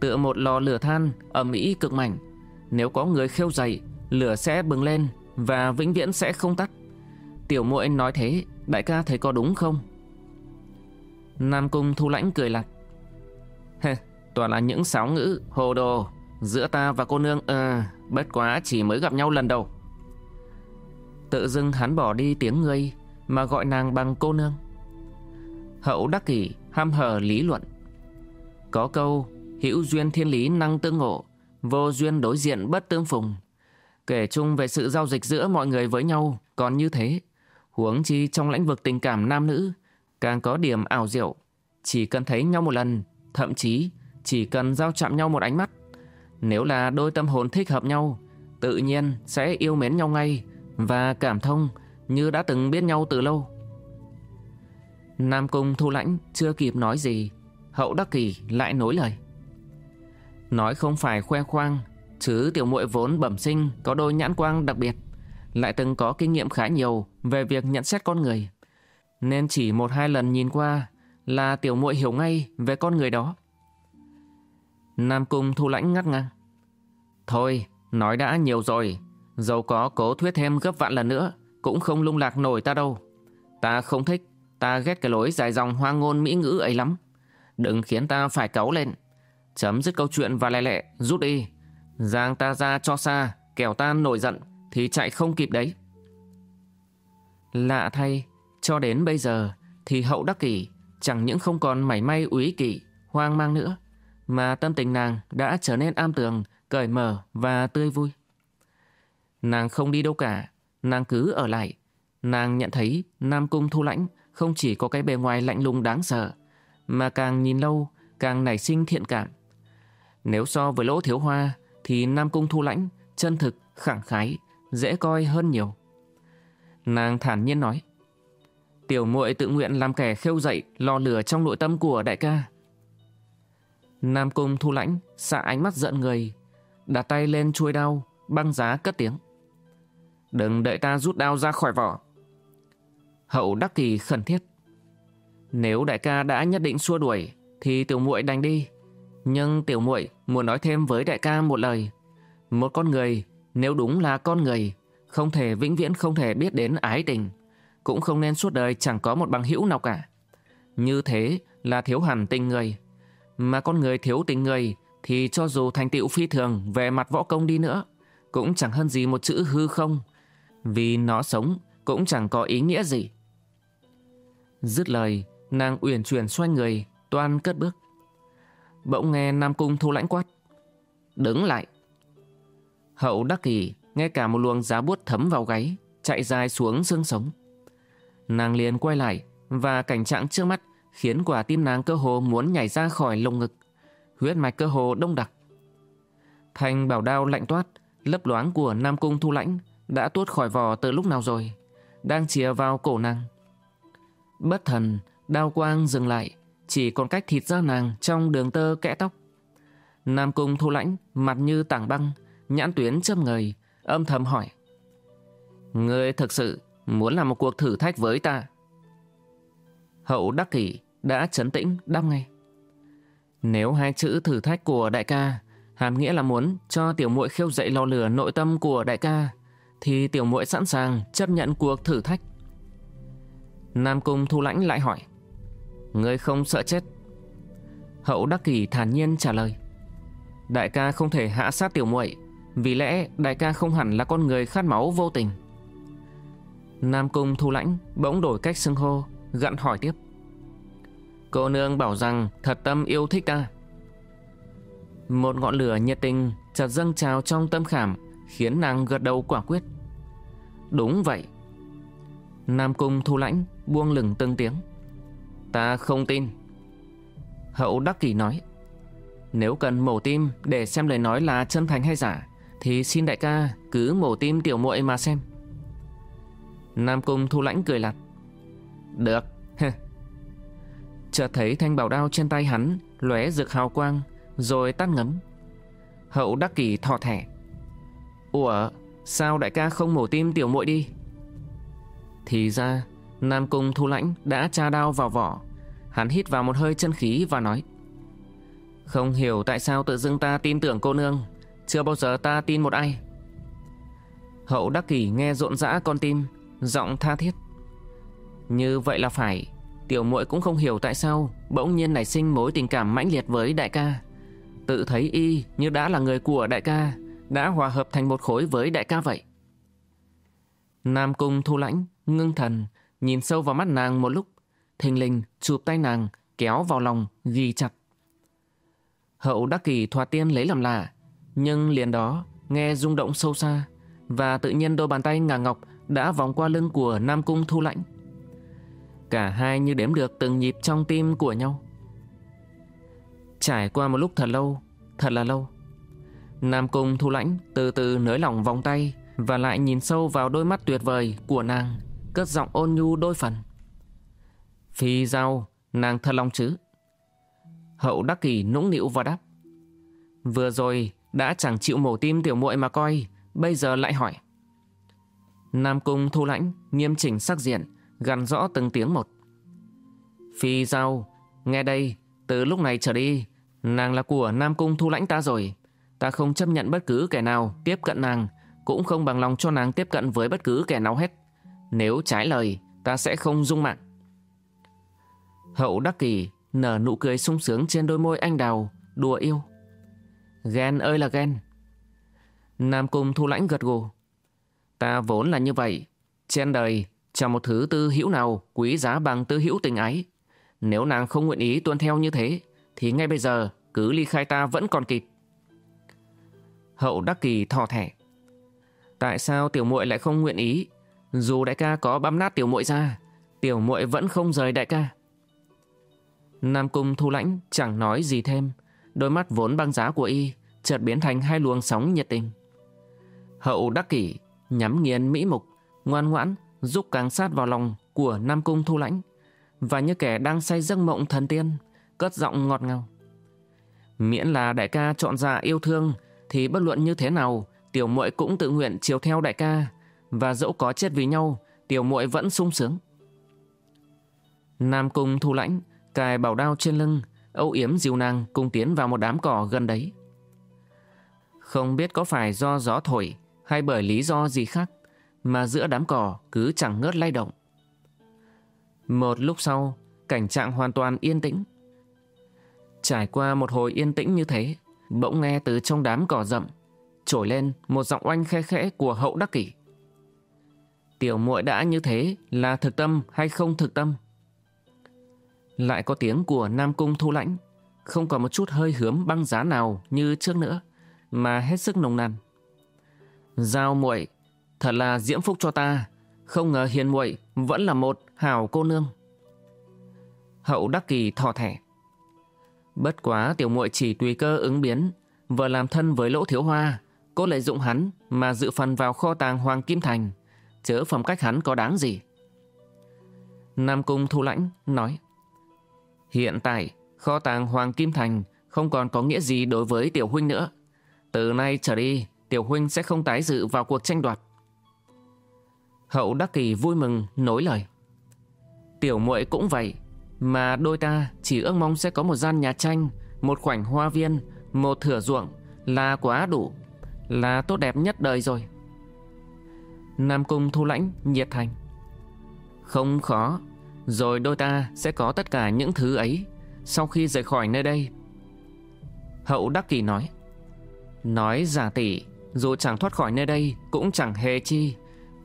tựa một lò lửa than ở Mỹ cực mạnh. Nếu có người khêu dậy, lửa sẽ bừng lên và vĩnh viễn sẽ không tắt. Tiểu muội nói thế, đại ca thấy có đúng không? Nam Cung Thu Lãnh cười lặt. Hê, toàn là những sáo ngữ, hồ đồ. Giữa ta và cô nương, ờ, bất quá chỉ mới gặp nhau lần đầu. Tự dưng hắn bỏ đi tiếng ngươi mà gọi nàng bằng cô nương. Hậu đắc kỷ, ham hở lý luận. Có câu, hữu duyên thiên lý năng tương ngộ, vô duyên đối diện bất tương phùng. Kể chung về sự giao dịch giữa mọi người với nhau còn như thế. Huống chi trong lĩnh vực tình cảm nam nữ, càng có điểm ảo diệu. Chỉ cần thấy nhau một lần, thậm chí chỉ cần giao chạm nhau một ánh mắt. Nếu là đôi tâm hồn thích hợp nhau, tự nhiên sẽ yêu mến nhau ngay và cảm thông như đã từng biết nhau từ lâu. Nam Cung Thu Lãnh chưa kịp nói gì, Hậu Đắc Kỳ lại nối lời. Nói không phải khoe khoang, chứ tiểu muội vốn bẩm sinh có đôi nhãn quang đặc biệt, lại từng có kinh nghiệm khá nhiều về việc nhận xét con người. Nên chỉ một hai lần nhìn qua là tiểu muội hiểu ngay về con người đó. Nam Cung Thu Lãnh ngắt ngang. Thôi, nói đã nhiều rồi, dầu có cố thuyết thêm gấp vạn lần nữa, cũng không lung lạc nổi ta đâu. Ta không thích, ta ghét cái lối dài dòng hoa ngôn mỹ ngữ ấy lắm. Đừng khiến ta phải cáu lên. Chấm dứt câu chuyện và lẹ lẹ, rút đi. Giang ta ra cho xa, kẻo ta nổi giận, thì chạy không kịp đấy. Lạ thay, cho đến bây giờ thì hậu đắc kỷ chẳng những không còn mảy may úy kỷ, hoang mang nữa, mà tâm tình nàng đã trở nên am tường, cởi mở và tươi vui. Nàng không đi đâu cả, nàng cứ ở lại. Nàng nhận thấy Nam Cung Thu Lãnh không chỉ có cái bề ngoài lạnh lùng đáng sợ, mà càng nhìn lâu càng nảy sinh thiện cảm. Nếu so với lỗ thiếu hoa thì Nam Cung Thu Lãnh chân thực, khẳng khái, dễ coi hơn nhiều. Nàng thản nhiên nói, tiểu muội tự nguyện làm kẻ khêu dậy lò lửa trong nội tâm của đại ca. Nam Cung Thu Lãnh xạ ánh mắt giận người, đặt tay lên chuôi đao, băng giá cất tiếng. Đừng đợi ta rút đao ra khỏi vỏ. Hậu Đắc Kỳ khẩn thiết. Nếu đại ca đã nhất định xua đuổi, thì tiểu muội đành đi. Nhưng tiểu muội muốn nói thêm với đại ca một lời. Một con người, nếu đúng là con người, không thể vĩnh viễn không thể biết đến ái tình, cũng không nên suốt đời chẳng có một bằng hữu nào cả. Như thế là thiếu hẳn tình người. Mà con người thiếu tình người thì cho dù thành tựu phi thường về mặt võ công đi nữa, cũng chẳng hơn gì một chữ hư không. Vì nó sống cũng chẳng có ý nghĩa gì. Dứt lời, nàng uyển chuyển xoay người, toan cất bước. Bỗng nghe Nam Cung thu lãnh quát. Đứng lại. Hậu đắc kỳ, nghe cả một luồng giá buốt thấm vào gáy, chạy dài xuống xương sống. Nàng liền quay lại, và cảnh trạng trước mắt khiến quả tim nàng cơ hồ muốn nhảy ra khỏi lồng ngực. Huyết mạch cơ hồ đông đặc. Thanh bảo đao lạnh toát, lấp loáng của Nam Cung thu lãnh đã tuốt khỏi vỏ từ lúc nào rồi, đang chìa vào cổ nàng. Bất thần, đao quang dừng lại, chỉ còn cách thịt da nàng trong đường tơ kẽ tóc. Nam Cung thu lãnh, mặt như tảng băng, nhãn tuyến châm ngời, âm thầm hỏi. Ngươi thực sự muốn làm một cuộc thử thách với ta? Hậu đắc kỷ đã chấn tĩnh đáp ngay. Nếu hai chữ thử thách của đại ca hàm nghĩa là muốn cho tiểu muội khiêu dậy lò lửa nội tâm của đại ca, thì tiểu muội sẵn sàng chấp nhận cuộc thử thách. Nam Cung Thu Lãnh lại hỏi, Ngươi không sợ chết? Hậu Đắc Kỳ thản nhiên trả lời, Đại ca không thể hạ sát tiểu muội, vì lẽ đại ca không hẳn là con người khát máu vô tình. Nam Cung Thu Lãnh bỗng đổi cách xưng hô, gặn hỏi tiếp. Cô nương bảo rằng thật tâm yêu thích ta. Một ngọn lửa nhiệt tình chợt dâng trào trong tâm khảm khiến nàng gật đầu quả quyết. Đúng vậy. Nam Cung Thu Lãnh buông lửng từng tiếng. Ta không tin. Hậu Đắc Kỳ nói. Nếu cần mổ tim để xem lời nói là chân thành hay giả, thì xin đại ca cứ mổ tim tiểu muội mà xem. Nam Cung Thu Lãnh cười lặt. Được. *laughs* Chợt thấy thanh bảo đao trên tay hắn lóe rực hào quang, Rồi tắt ngấm Hậu đắc kỷ thọ thẻ Ủa sao đại ca không mổ tim tiểu muội đi Thì ra Nam Cung Thu Lãnh đã tra đao vào vỏ Hắn hít vào một hơi chân khí và nói, Không hiểu tại sao tự dưng ta tin tưởng cô nương. Chưa bao giờ ta tin một ai. Hậu đắc kỷ nghe rộn rã con tim, Giọng tha thiết, Như vậy là phải. Tiểu muội cũng không hiểu tại sao Bỗng nhiên nảy sinh mối tình cảm mãnh liệt với đại ca. Tự thấy y như đã là người của đại ca, Đã hòa hợp thành một khối với đại ca vậy. Nam Cung thu lãnh Ngưng thần, Nhìn sâu vào mắt nàng một lúc Thình lình chụp tay nàng, Kéo vào lòng, ghi chặt. Hậu đắc kỳ thoạt tiên lấy làm lạ, Nhưng liền đó, nghe rung động sâu xa, Và tự nhiên đôi bàn tay ngà ngọc Đã vòng qua lưng của Nam Cung thu lãnh Cả hai như đếm được từng nhịp trong tim của nhau. Trải qua một lúc thật lâu, Thật là lâu, Nam Cung thu lãnh từ từ nới lỏng vòng tay Và lại nhìn sâu vào đôi mắt tuyệt vời của nàng, Cất giọng ôn nhu đôi phần. Phi giao, Nàng thật lòng chứ? Hậu đắc kỷ nũng nịu và đáp. Vừa rồi đã chẳng chịu mổ tim tiểu muội mà coi, Bây giờ lại hỏi. Nam Cung thu lãnh Nghiêm chỉnh sắc diện, gằn rõ từng tiếng một. Phi giao, Nghe đây, Từ lúc này trở đi, Nàng là của Nam Cung thu lãnh ta rồi. Ta không chấp nhận bất cứ kẻ nào tiếp cận nàng, Cũng không bằng lòng cho nàng tiếp cận với bất cứ kẻ nào hết. Nếu trái lời, Ta sẽ không dung mạng. Hậu đắc kỳ Nở nụ cười sung sướng trên đôi môi anh đào, Đùa yêu. Ghen ơi là ghen. Nam Cung thu lãnh gật gù. Ta vốn là như vậy. Trên đời, Chẳng một thứ tư hữu nào quý giá bằng tư hữu tình ái. Nếu nàng không nguyện ý tuân theo như thế, Thì ngay bây giờ cứ ly khai ta vẫn còn kịp. Hậu đắc kỳ thò thẻ. Tại sao tiểu muội lại không nguyện ý? Dù đại ca có băm nát tiểu muội ra, Tiểu muội vẫn không rời đại ca. Nam cung thu lãnh chẳng nói gì thêm. Đôi mắt vốn băng giá của y Chợt biến thành hai luồng sóng nhiệt tình. Hậu đắc kỷ Nhắm nghiền mỹ mục, Ngoan ngoãn giúp càng sát vào lòng Của Nam cung thu lãnh. Và như kẻ đang say giấc mộng thần tiên, Cất giọng ngọt ngào. Miễn là đại ca chọn ra yêu thương, Thì bất luận như thế nào, Tiểu muội cũng tự nguyện chiều theo đại ca. Và dẫu có chết vì nhau, Tiểu muội vẫn sung sướng. Nam cung thu lãnh Cài bảo đao trên lưng, Âu yếm dìu nàng cùng tiến vào một đám cỏ gần đấy. Không biết có phải do gió thổi Hay bởi lý do gì khác, Mà giữa đám cỏ cứ chẳng ngớt lay động. Một lúc sau, Cảnh trạng hoàn toàn yên tĩnh. Trải qua một hồi yên tĩnh như thế, Bỗng nghe từ trong đám cỏ rậm, Trổi lên một giọng oanh khe khẽ của hậu đắc kỷ. Tiểu muội đã như thế là thực tâm hay không thực tâm? Lại có tiếng của Nam Cung Thu Lãnh, không còn một chút hơi hướm băng giá nào như trước nữa, mà hết sức nồng nàn. Giao muội, thật là diễm phúc cho ta, không ngờ hiền muội vẫn là một hảo cô nương. Hậu Đắc Kỳ thò thẻ. Bất quá tiểu muội chỉ tùy cơ ứng biến, vừa làm thân với lỗ thiếu hoa, cô lợi dụng hắn mà dự phần vào kho tàng Hoàng Kim Thành, chớ phẩm cách hắn có đáng gì. Nam Cung Thu Lãnh nói. Hiện tại, kho tàng Hoàng Kim Thành không còn có nghĩa gì đối với Tiểu Huynh nữa. Từ nay trở đi, Tiểu Huynh sẽ không tái dự vào cuộc tranh đoạt. Hậu Đắc Kỳ vui mừng nối lời. Tiểu muội cũng vậy, mà đôi ta chỉ ước mong sẽ có một gian nhà tranh, một khoảnh hoa viên, một thửa ruộng là quá đủ, là tốt đẹp nhất đời rồi. Nam Cung Thu Lãnh nhiệt thành. Không khó, rồi đôi ta sẽ có tất cả những thứ ấy Sau khi rời khỏi nơi đây. Hậu Đắc Kỳ nói. Nói giả tỷ, Dù chẳng thoát khỏi nơi đây Cũng chẳng hề chi.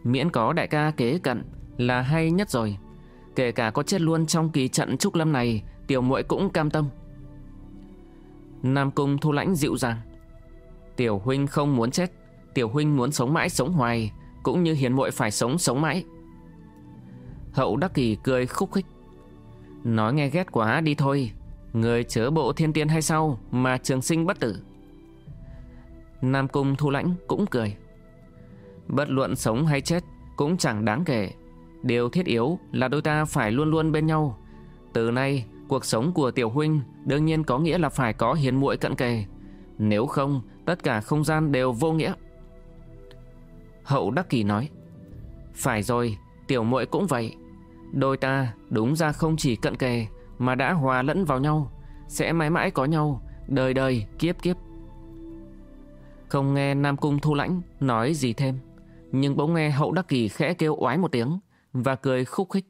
Miễn có đại ca kế cận Là hay nhất rồi. Kể cả có chết luôn trong kỳ trận trúc lâm này, Tiểu muội cũng cam tâm. Nam Cung thu lãnh dịu dàng. Tiểu huynh không muốn chết, Tiểu huynh muốn sống mãi sống hoài, Cũng như hiền muội phải sống sống mãi. Hậu Đắc Kỳ cười khúc khích. Nói nghe ghét quá đi thôi. Người chớ bộ thiên tiên hay sao Mà trường sinh bất tử? Nam Cung Thu Lãnh cũng cười. Bất luận sống hay chết Cũng chẳng đáng kể. Điều thiết yếu là đôi ta phải luôn luôn bên nhau. Từ nay Cuộc sống của tiểu huynh đương nhiên có nghĩa là phải có hiền muội cận kề. Nếu không, tất cả không gian đều vô nghĩa. Hậu Đắc Kỳ nói, Phải rồi, tiểu muội cũng vậy. Đôi ta đúng ra không chỉ cận kề mà đã hòa lẫn vào nhau, sẽ mãi mãi có nhau, đời đời kiếp kiếp. Không nghe Nam Cung Thu Lãnh nói gì thêm, nhưng bỗng nghe Hậu Đắc Kỳ khẽ kêu oái một tiếng và cười khúc khích.